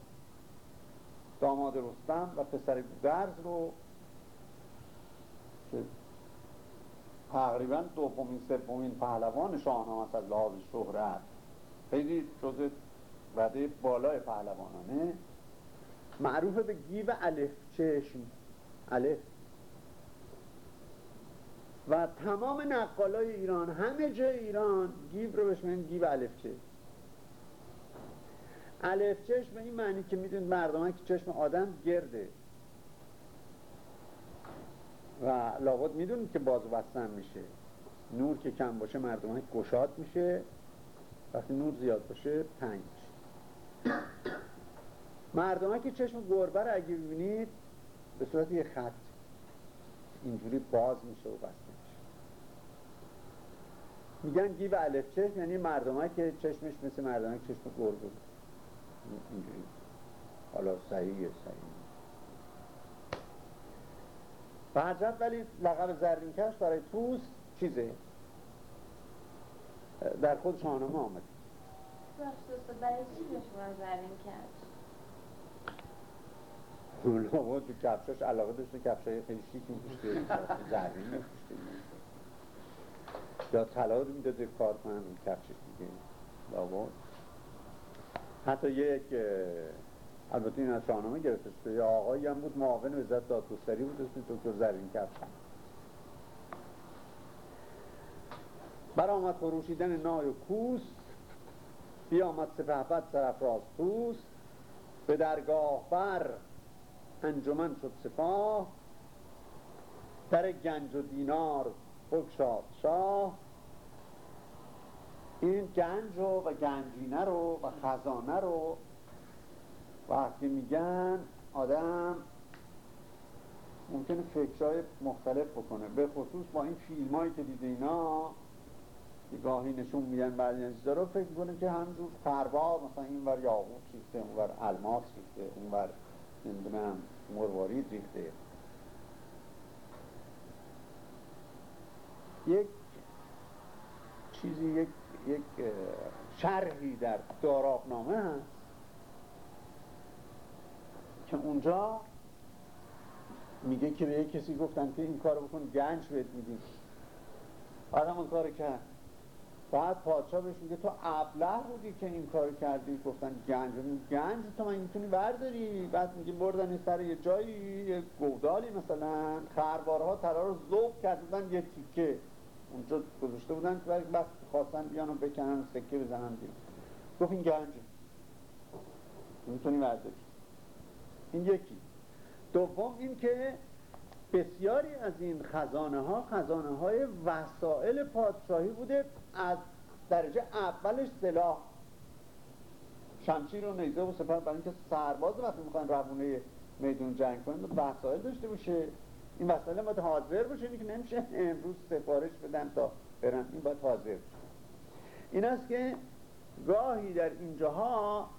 داماد رستم و پسر گودرز رو که تقریبا دومین سومین پهلوان شاهنامه است از لحاظ شهرت. خیلی جز رده بالای پهلوانانه. معروف به گیو الف چشم. الف. و تمام نقالای ایران همه جای ایران گیب رو بهش میگن گیب الفچه الف چشم این معنی که می‌دونید مردم که چشم آدم گرده. و لابد می‌دونید که باز بستن میشه. نور که کم باشه مردم گشاد میشه. وقتی نور زیاد باشه تنگ میشه. مردم که چشم گربه رو اگه ببینید به صورت یه خط اینجوری باز میشه و بسته. میگن گیو الف چشم یعنی مردم که چشمش مثل مردم که چشم گربه بود اینجوری. حالا صحیحه صحیح به حضرت ولی لقب زرینکش برای پوست چیزه؟ در خود شاهنامه آمده. برای چی شما زرین <laughs> اون تو کفشاش علاقه داشته کفشای خیلی شیک میپوشته زرین میپوشته. یا طلا رو می‌داده کار کنن کفشش دیگه. لابد. حتی یک البته این از شاهنامه گرفته یه آقایی هم بود معاون وزارت دادگستری بود اسم دکتر زرین کفش. برآمد فروشیدن نای و کوس. بیامد سپهبد سرافراز به درگاه بر انجمن شد سپاه. در گنج و دینار بگشاد شاه این گنج رو و گنجینه رو و خزانه رو وقتی میگن آدم ممکنه فکرهای مختلف بکنه. به خصوص با این فیلم هایی که دیده اینا گاهی نشون میدن بعضی از رو فکر کنه که همجور فربار مثلا این ور یاقوت ریخته اون ور الماس ریخته اون ور نمی‌دونم مروارید ریخته. یک چیزی یک یک شرحی در دارابنامه هست که اونجا میگه که به یک کسی گفتن که این کارو بکن گنج بهت میدیم. بعد اون کار کرد بعد پادشاه بهش میگه تو ابله بودی که این کار کردی؟ گفتن گنج. گنج تو من می‌تونی برداری؟ بعد میگه بردن سر یه جایی یه گودالی مثلا. خربارها ترا رو ذوب کردن یه تیکه. اونجا گذاشته بودن که بعد خواستن بیان و بکنن و سکه بزنن بیان گفت این گنجه می‌تونی برداری این یکی. دوم این که بسیاری از این خزانه ها خزانه های وسائل پادشاهی بوده از درجه اولش سلاح. شمشیر و نیزه و سپر برای اینکه سرباز وقتی می‌خوان روونه میدون جنگ کنن وسایل داشته باشه. این وسایل باید حاضر باشه که نمیشه امروز سفارش بدن تا برن. این باید حاضر باشه. این است که گاهی در اینجاها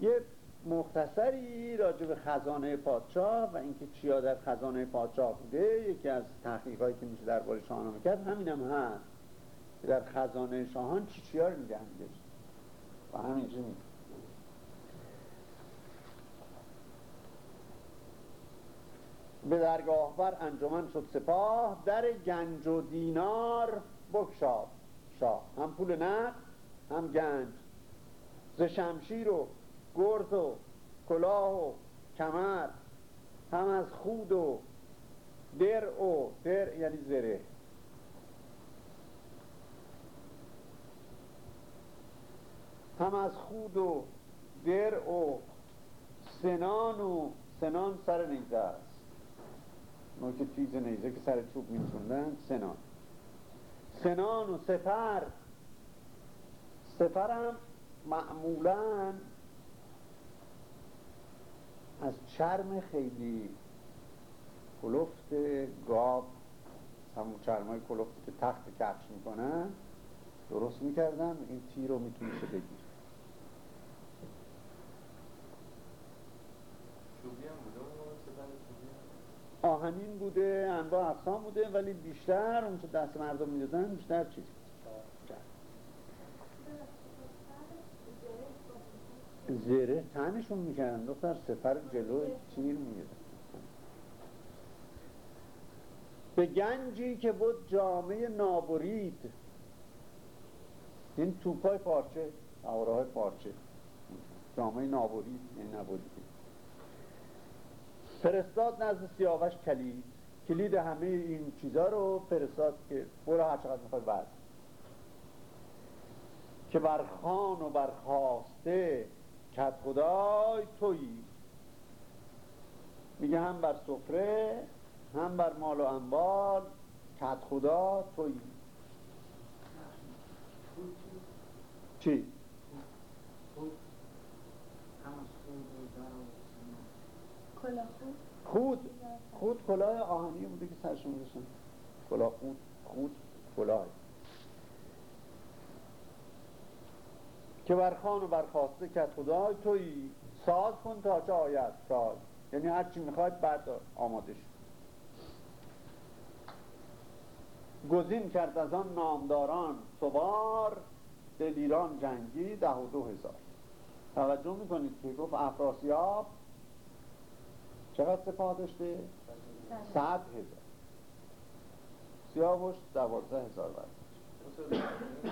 یه مختصری راجع به خزانه پادشاه و اینکه چیا در خزانه پادشاه بوده یکی از تحقیقاتی که میشه درباره شاهنامه کرد هم هست. در خزانه شاهان چی چیا رو نگه و همینجا میگه به درگاه بر انجمن شد سپاه در گنج و دینار بکشاد شاه. هم پول نقد هم گنج. ز شمشیر و گرز و کلاه و کمر هم از خود و در و در یعنی زره. هم از خود و در و سنان و سنان سر نیزه نوک تیز نیزه که سر چوب میتوندن سنان. سنان و سفر سفرم معمولا از چرم خیلی کلفت گاب همون چرم های کلفتی که تخت کفش می‌کنن درست می‌کردن این تیر رو میتونیشه بگیر. آهنین بوده انواع اقسام بوده ولی بیشتر اون که دست مردم می‌دادن بیشتر چیز زره تنشون می‌کردن. دختر سفر جلو تیر می‌دادن به گنجی که بود جامعه نابرید. این توپای پارچه های پارچه. جامعه نابرید یعنی نبرید فرستاد نزد سیاوش کلید. کلید همه این چیزا رو فرستاد که برو هر چقدر می‌خوای بعد. که بر خان و بر خواسته کت خدای تویی. میگه هم بر سفره هم بر مال و انبال کت خدا تویی. چی؟ خود هم از خود و در و سیما. کلا خود خود کلاه آهنی بوده که سرش می‌رسن کلاه خود خود کلاه. که بر خان و برخواسته که خدای تویی ساز کن تا چه آید ساز. یعنی هر چی می‌خواید بعد آماده شد گزین کرد از آن نامداران سوار دلیران جنگی ده و دو هزار. توجه می‌کنید که گفت افراسیاب چقدر سپاه داشته؟ صد هزار. سیاوش دوازده هزار برد این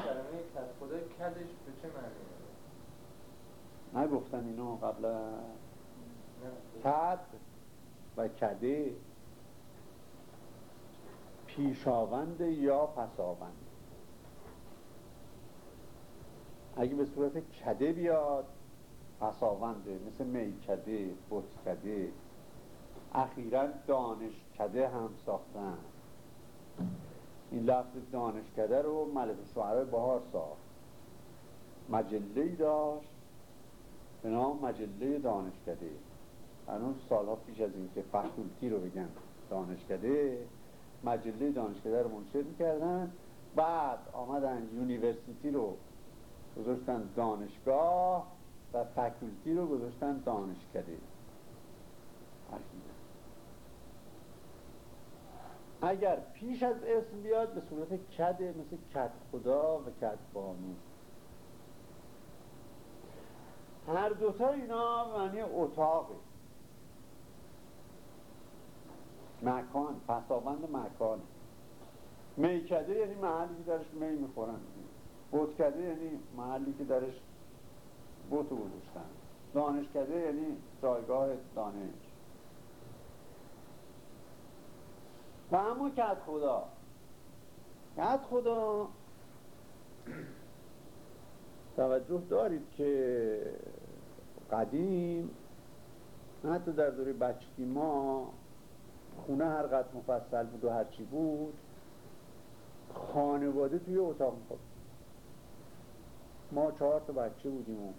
کلمه کت خدا کدش به چه معنی نگفتن اینو قبل نه کد و کده پیشاوند یا پساوند. اگه به صورت کده بیاد پساونده مثل میکده بتکده اخیرا دانشکده هم ساختن. این لفظ دانشکده رو ملک شعرهای بهار ساخت. مجله داشت به نام مجله دانشکده. هنوز سالها پیش از اینکه faculty رو بگن دانشکده مجله دانشکده رو منتشر می‌کردن. بعد آمدن university رو گذاشتن دانشگاه و faculty رو گذاشتن دانشکده اخیراً. اگر پیش از اسم بیاد به صورت کده مثل کد خدا و کد بانو هر دوتا اینا معنی اتاقه. مکان پساوند مکان. میکده یعنی محلی که درش می می‌خورن. بتکده یعنی محلی که درش بتو گذاشتن. دانشکده یعنی جایگاه دانش و اما کت خدا. کت خدا. توجه دارید که قدیم حتی در دوره بچگی ما خونه هر قدر مفصل بود و هرچی بود خانواده توی اتاق می‌خواد. ما چهار تا بچه بودیم و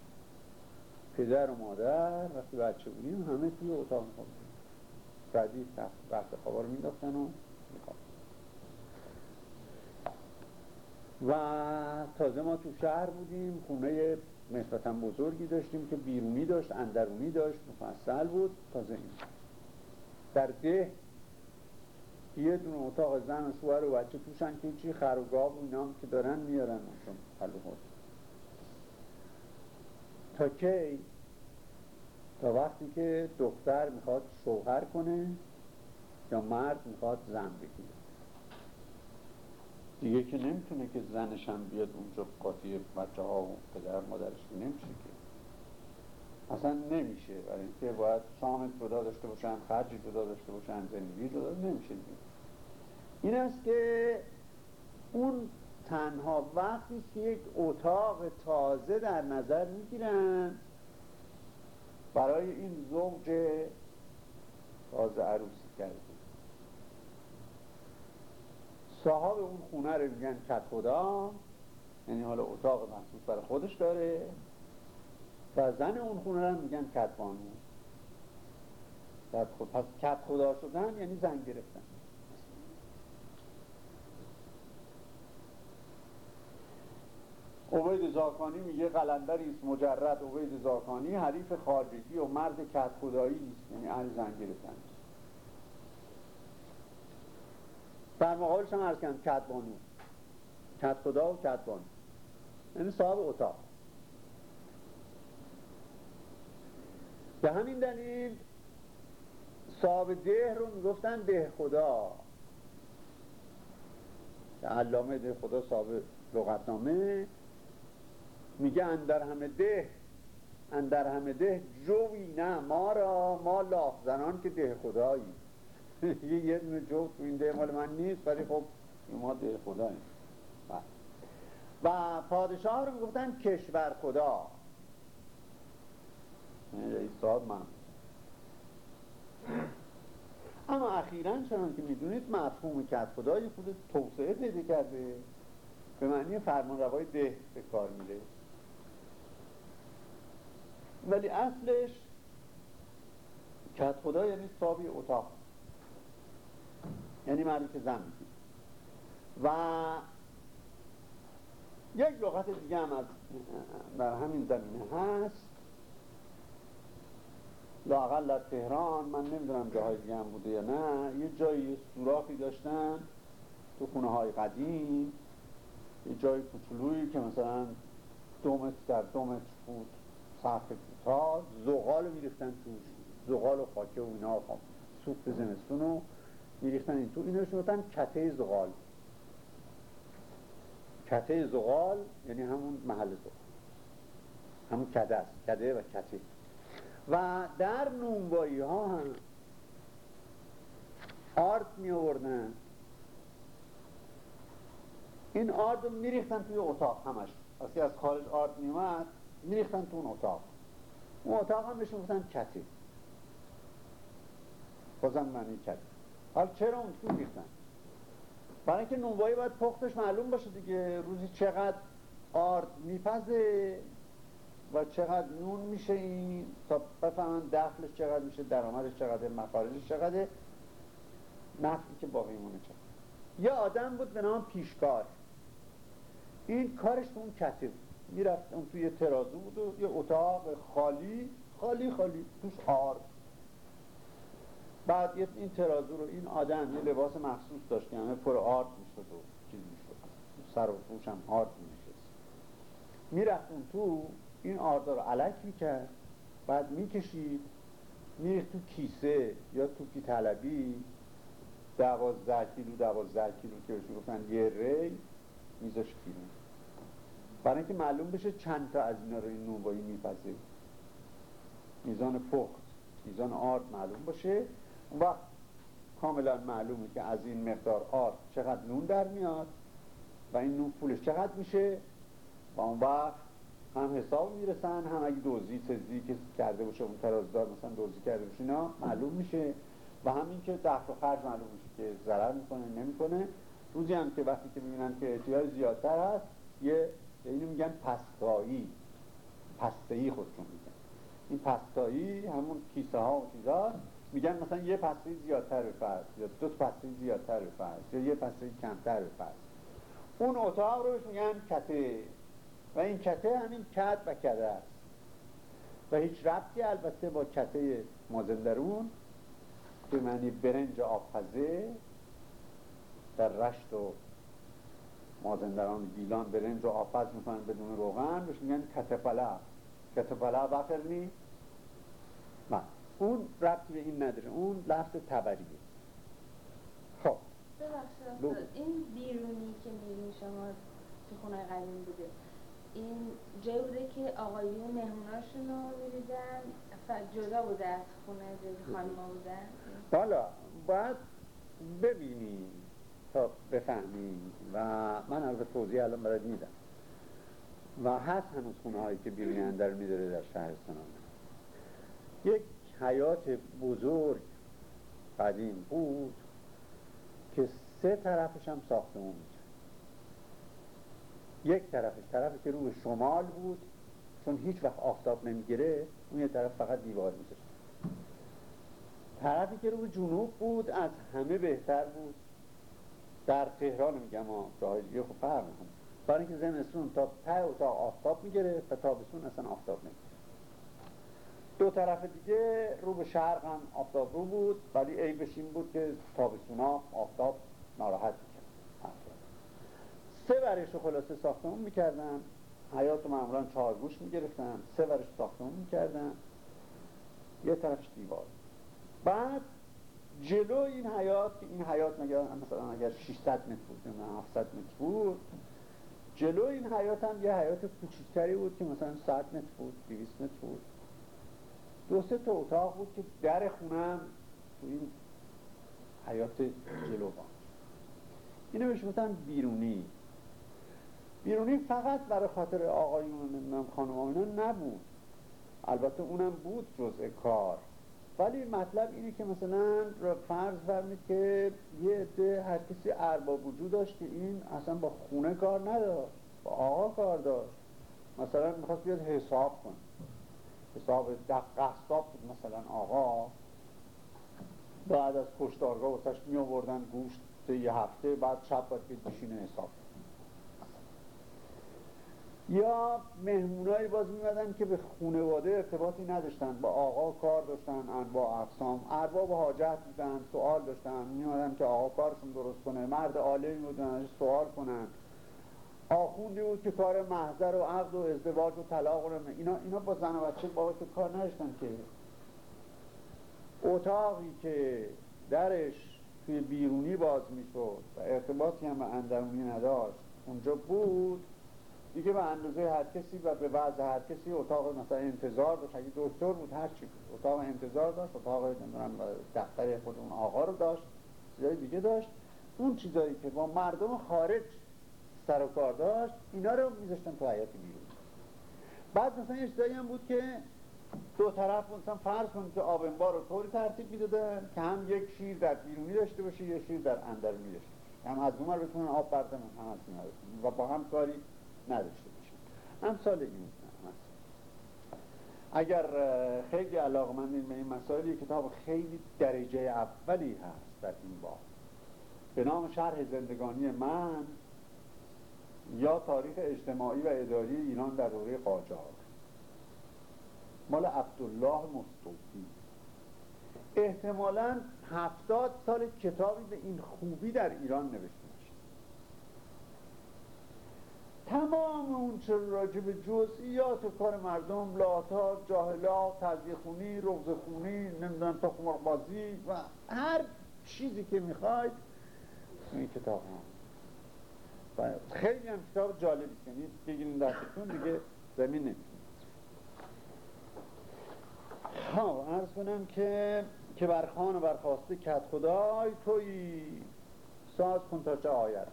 پدر و مادر وقتی بچه بودیم همه توی اتاق می‌خواد. تخت رخت خوابا رو مینداختن و می‌خواد و تازه ما تو شهر بودیم خونه نسبتا بزرگی داشتیم که بیرونی داشت اندرونی داشت مفصل بود تازه این. در ده یه دونه اتاق زن و شوهر و بچه توشن که چی خر و گاو اینا که دارن میارن تا کی تا وقتی که دختر می‌خواد شوهر کنه یا مرد می‌خواد زن بگیره. دیگه که نمی‌تونه که زنش هم بیاد اونجا قاطی بچه ها و پدر مادرش که نمیشه که. اصلا نمیشه. برای اینکه باید شام جدا داشته باشن خرج جدا داشته باشن زندگی جدا نمیشه دیگه. این است که اون تنها وقتی که یک اتاق تازه در نظر می‌گیرن برای این زوج تازه عروسی کرده صاحب اون خونه رو میگن کت خدا. یعنی حالا اتاق مخصوص برای خودش داره. و زن اون خونه رو میگن کت بانو خود. پس کت خدا شدن یعنی زن گرفتن. عبید زاکانی میگه قلندری است مجرد عبید زاکانی حریف خارجی و مرد کت خدایی است یعنی اهل زن گرفتن. در مقابلش هم عرض بانو کت خدا و کت بانو یعنی صاحب اتاق. به همین دلیل صاحب ده رو می‌گفتن ده خدا. علامه ده خدا صاحب لغتنامه. میگه اندر همه ده اندر همه ده جوی نه ما را ما لاخ زنان که ده خدایی. <laughs> یه دونه جو تو این ده مال من نیست ولی خب ما ده خداییم. و پادشاه رو می‌گفتن کشور خدا. یعنی رئیس صاحب من. اما اخیرا چنان که می‌دونید مفهوم کت خدای خود توسعه پیدا کرده به معنی فرمان روای ده به کار میره. ولی اصلش کت خدا یعنی صابی اتاق. یعنی مردی که زن و یک لغت دیگه هم از در همین زمینه هست. لاقل در تهران من نمی‌دونم جاهای دیگه هم بوده یا نه یه جایی سوراخی داشتن تو خونه های قدیم یه جای کوچولویی که مثلا دو متر در دو متر بود. سقف کوتاه زغال رو میریختن توش زغال و خاکه و اینا خب سوخت زمستون رو میریختن این تو. اینو بودن کته زغال. کته زغال یعنی همون محل زغال. همون کده است کده و کته. و در نونوایی ها هم آرد می آوردن این آرد رو میریختن توی اتاق همش. وقتی از خارج آرد می اومد میریختن تو اون اتاق. اون اتاق هم بهشون گفتن کتی بازم معنی کتی حالا چرا اون تو میریختن؟ برای اینکه نونوایی باید پختش معلوم باشه دیگه. روزی چقدر آرد میپزه و چقدر نون میشه این تا بفهمن دخلش چقدر میشه درآمدش چقدر مخارجش چقدر نفعی که باقی مونه چقدر. یه آدم بود به نام پیشکار این کارش اون کته می‌رفت اون توی ترازو بود و یه اتاق خالی خالی خالی توش آرد. بعد این ترازو رو این آدم یه لباس مخصوص داشت که همه پر آرد می‌شد و چیز می‌شد. سر و پوش هم آرد می‌شد. می‌رفت اون تو این آردا رو علک می‌کرد. بعد می‌کشید میریخت تو کیسه یا توپی طلبی. دوازده کیلو دوازده کیلو که بهش گفتن یه ری میذاش بیرون. برای اینکه معلوم بشه چند تا از اینا رو این نونوایی میپذه میزان پخت میزان آرد معلوم باشه اون وقت کاملا معلومه که از این مقدار آرد چقدر نون در میاد و این نون پولش چقدر میشه. و اون وقت هم حساب می‌رسن هم اگه دوزی تزی که کرده باشه اون ترازدار مثلا دوزی کرده باشه اینا معلوم میشه. و همین که دخل و خرج معلوم میشه که ضرر می‌کنه نمی‌کنه. روزی هم که وقتی که می‌بینن که احتیاج زیادتر هست یه اینو میگن پستایی. پستایی خودشون میگن. این پستایی همون کیسه ها و چیزا میگن مثلا یه پسته زیادتر فرض یا دو پسته زیادتر فرض یا یه پسته کمتر فرض. اون اتاق رو میگن کته. و این کته همین کت و کده است. و هیچ ربطی البته با کته مازندرون به معنی برنج آبپزه در رشت و مازندران گیلان برنج و آبپز می‌کنن بدون روغن. بهش میگن کتپلا. کتپلا بخرنی نه. اون ربطی به این نداره. اون لفظ تبریه. خب. این بیرونی که میرین شما تو خونه قدیم بوده این جایی بوده که آقایون مهموناشون رو میریدن جدا بوده از خونه خانما بودن بالا. باید ببینیم تا بفهمیم. و من از توضیح الان برات میدم. و هست هنوز خونه هایی که بیرونی اندر میداره در شهرستان. یک حیات بزرگ قدیم بود که سه طرفش هم ساختمون میشه یک طرفش طرفی که روی شمال بود چون هیچ وقت آفتاب نمی‌گیره اون یه طرف فقط دیوار میشه طرفی که روی جنوب بود از همه بهتر بود. در تهران میگم جاهای دیگه خب فرق می‌کنه. برای اینکه زمستون تا ته اتاق آفتاب می‌گیره و تابستون اصلا آفتاب نمی‌گیره. دو طرف دیگه رو به شرق هم آفتاب رو بود ولی عیبش این بود که تابستون ها آفتاب ناراحت می‌کرد سه ورش رو خلاصه ساختمون می‌کردن. حیات معمولا چهار گوش می‌گرفتن. سه ورش ساختمون می‌کردن. یه طرفش دیوار. بعد جلو این حیات این حیات مگر مثلا اگر 600 متر بود نه 700 متر بود جلو این حیات هم یه حیات کوچکتری بود که مثلا 100 متر بود 200 متر بود. دو سه تا اتاق بود که در خونه تو این حیات جلو با اینو بهش گفتن بیرونی. بیرونی فقط برای خاطر آقایون نمی‌دونم خانم نبود. البته اونم بود جزء کار. ولی مطلب اینه که مثلا فرض فرمید که یه عده هر کسی ارباب وجود داشت که این اصلا با خونه کار نداشت با آقا کار داشت. مثلا می‌خواست بیاد حساب کن حساب قصاب بود مثلا آقا. بعد از کشتارگاه واسش می آوردن گوشت یه هفته بعد شب باید بشینه حساب یا مهمونایی باز میمدن که به خونواده ارتباطی نداشتن با آقا کار داشتن انواع اقسام ارباب حاجت بودن سوال داشتن میمدن که آقا کارشون درست کنه مرد عالمی بودن سوال کنن. آخوندی بود که کار محضر و عقد و ازدواج و طلاق و اینا, اینا با زن و بچه بابا که کار نداشتن که اتاقی که درش توی بیرونی باز می‌شد و ارتباطی هم به اندرونی نداشت اونجا بود. دیگه به اندازه هر کسی و به وضع هر کسی اتاق مثلا انتظار داشت. اگه دکتر بود هر چی بود. اتاق انتظار داشت اتاق نمی‌دونم دفتر خود اون آقا رو داشت چیزای دیگه داشت. اون چیزایی که با مردم خارج سر و کار داشت اینا رو میذاشتن تو حیات بیرون. بعد مثلا یه چیزایی هم بود که دو طرف مثلا فرض کنید که آبنبار رو طوری ترتیب می‌دادن که هم یک شیر در بیرونی داشته باشه یک شیر در اندرونی داشته باشه. هم از اون بتونن آب بردن هم از و با هم کاری نداشته باشن امثال این اگر خیلی علاقمندین به این مسائل کتاب خیلی درجه اولی هست در این باب. به نام شرح زندگانی من یا تاریخ اجتماعی و اداری ایران در دوره قاجار. مال عبدالله مستوفی. احتمالا هفتاد سال کتابی به این خوبی در ایران نوشته. تمام اون چه راجع به جزئیات و کار مردم لاتا جاهلا تزیه خونی رغز خونی نمی‌دونم تخمر بازی و هر چیزی که می‌خواید این کتاب هم و خیلی هم کتاب جالبی یعنی بگیرین دستتون دیگه زمین ها خب، عرض کنم که که برخان و برخواسته کت خدای توی ساز کن تا چه آید.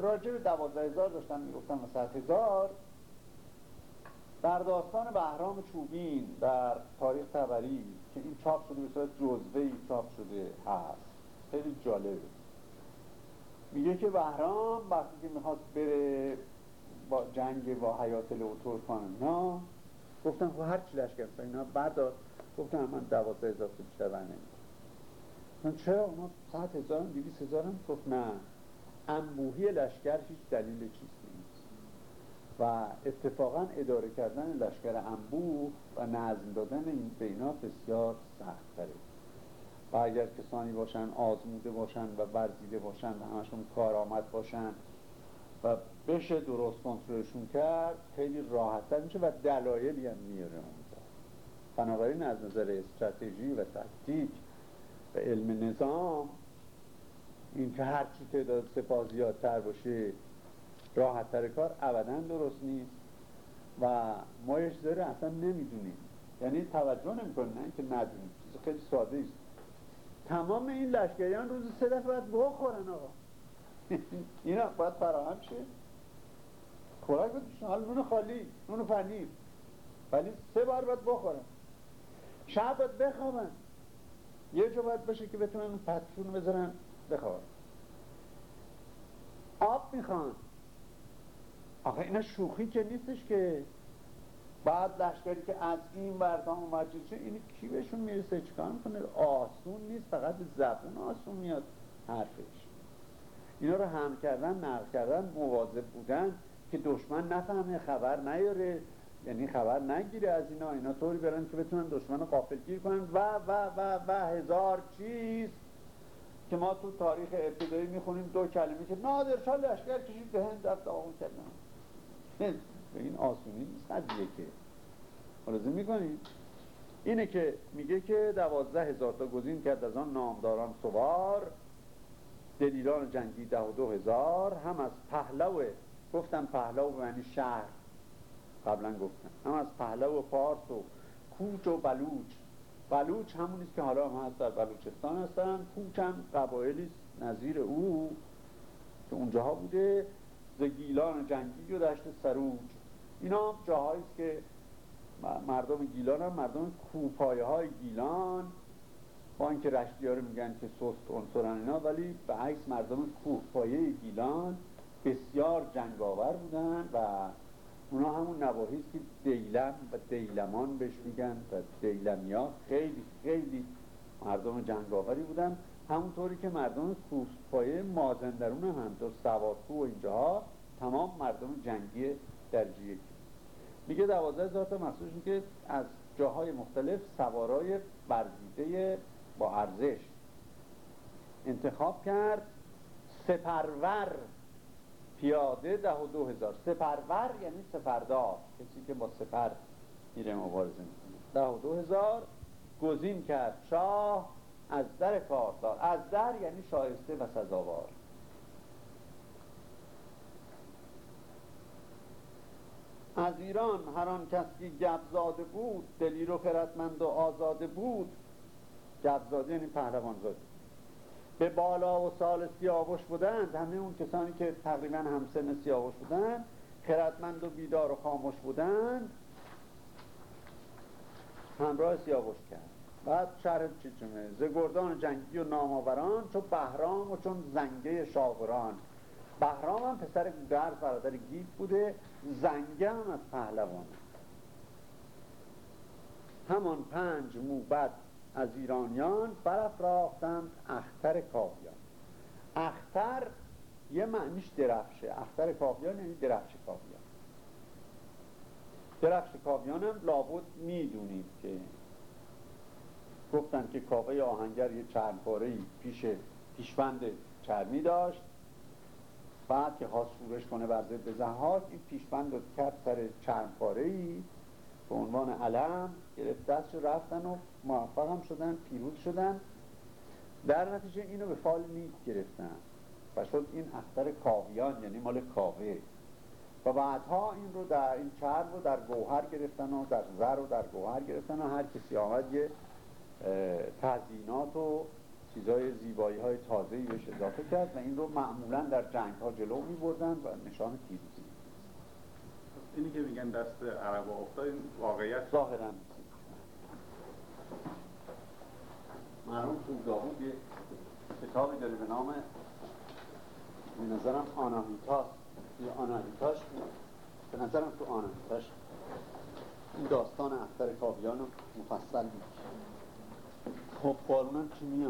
راجع به دوازده هزار داشتن می‌گفتن و هزار. در داستان بهرام چوبین در تاریخ تبری که این چاپ شده به صورت جزوهی چاپ شده هست. خیلی جالبه میگه که بهرام وقتی که می‌خواست بره با جنگ با حیات لوتور نه گفتن خب هر چی لشکر اینا بردار. گفتن من دوازده هزار بیشتر من چرا؟ اونا ساعت هزار هم دیویس هزار هم گفت نه. انبوهی لشکر هیچ دلیل چیز نیست. و اتفاقا اداره کردن لشکر انبوه و نظم دادن این بینا بسیار سخت تره و اگر کسانی باشن آزموده باشن و ورزیده باشن و همشون کارآمد باشن و بشه درست کنترلشون کرد خیلی راحتتر میشه و دلایلی هم میاره اونجا بنابراین از نظر استراتژی و تکتیک و علم نظام این که هر چی تعداد سپاه زیادتر باشه راحت تر کار ابدا درست نیست. و ما یه داره اصلا نمی‌دونیم. یعنی توجه نمی‌کنن نه که ندونیم. چیز خیلی ساده است. تمام این لشکریان روز سه دفعه باید بخورن آقا. <laughs> اینا باید فراهم شه. خوراک بدوشن حالا نون خالی نون پنیر. ولی سه بار باید بخورن. شب باید بخوابن. یه جا باید باشه که بتونن پتفون بذارن. بخواب آب می‌خوان. آخه اینا شوخی که نیستش که. بعد لشکری که از این وردان اومد چه اینی کی بهشون می‌رسه؟ چیکار می‌کنه؟ آسون نیست فقط زبون آسون میاد. حرفش. اینا رو هم کردن نقل کردن مواظب بودن که دشمن نفهمه خبر نیاره. یعنی خبر نگیره از اینا. اینا طوری برن که بتونن دشمن رو گیر کنن. و و و و هزار چیز که ما تو تاریخ ابتدایی می‌خونیم دو کلمه که نادر شاه لشکر کشید به هند رفت آقا کردن به این آسونی نیست قضیه که. ملاحظه می‌کنیم اینه که میگه که دوازده هزار تا گزین کرد از آن نامداران سوار. دلیران جنگی ده و دو هزار هم از پهلو گفتم پهلو به معنی شهر. قبلا گفتم. هم از پهلو و پارس و کوچ و بلوچ. بلوچ همونیست که حالا هم هست در بلوچستان هستن. کوچ هم قبایلی نظیر او که اونجاها بوده زگیلان جنگی و دشت سروج. اینا جاهایی که مردم گیلان هم مردم کوپایه های گیلان. با اینکه رشتی ها رو میگن که سست عنصرن اینا ولی به عکس مردم کوپایه گیلان بسیار جنگاور بودن و اونا همون نواحی که دیلم و دیلمان بهش میگن و دیلمیا. خیلی خیلی مردم جنگاوری بودن. همونطوری که مردم کوپایه مازندرون هم همطور سوادکو و اینجاها تمام مردم جنگی درجه یک. میگه دوازده هزار تا که از جاهای مختلف سوارای برزیده با ارزش انتخاب کرد. سپرور پیاده ده و دو هزار. سپرور یعنی سپردار کسی که با سپر میره مبارزه می‌کنه. ده و دو هزار. گزین کرد. شاه از در کاردار از در یعنی شایسته و سزاوار. از ایران هر آن کس که گبزاده بود دلیر و خردمند و آزاده بود. گبزاده یعنی پهلوان زاده به بالا و سال سیاوش بودند. همه اون کسانی که تقریبا همسن سیاوش بودند خردمند و بیدار و خاموش بودند همراه سیاوش کرد. بعد شرح چیچمه زگردان جنگی و نامآوران چون بهرام و چون زنگه شاوران بهرام هم پسر گودرز برادر گیت بوده زنگه هم از پهلوان. همان پنج موبت از ایرانیان برافراختند اختر کاویان. اختر یه معنیش درفشه. اختر کاویان یعنی درفش کاویان. درفش کاویان هم لابد می‌دونید که گفتن که کاوه آهنگر یه چند پاره پیش پیشبند چرمی داشت. بعد که خواست شورش کنه بر ضد زهاک این پیشبند رو کرد سر چند پاره ای به عنوان علم گرفت دست رفتن و موفق هم شدن پیروز شدن. در نتیجه اینو به فال نیک گرفتن و شد این اختر کاویان یعنی مال کاوه. و بعدها این رو در این چرب رو در گوهر گرفتن و در زر و در گوهر گرفتن و هر کسی آمد یه تزینات و چیزای زیبایی های تازهی بهش اضافه کرد و این رو معمولا در جنگ ها جلو می بردن و نشان پیروزی. اینی که میگن دست عرب افتاد این واقعیت ظاهرا. مرحوم داوود یه کتابی داره به نام به نظرم آناهیتاس یه آناهیتاش به نظرم تو آناهیتاش این داستان اختر کاویان رو مفصل میگه خب بارونم میاد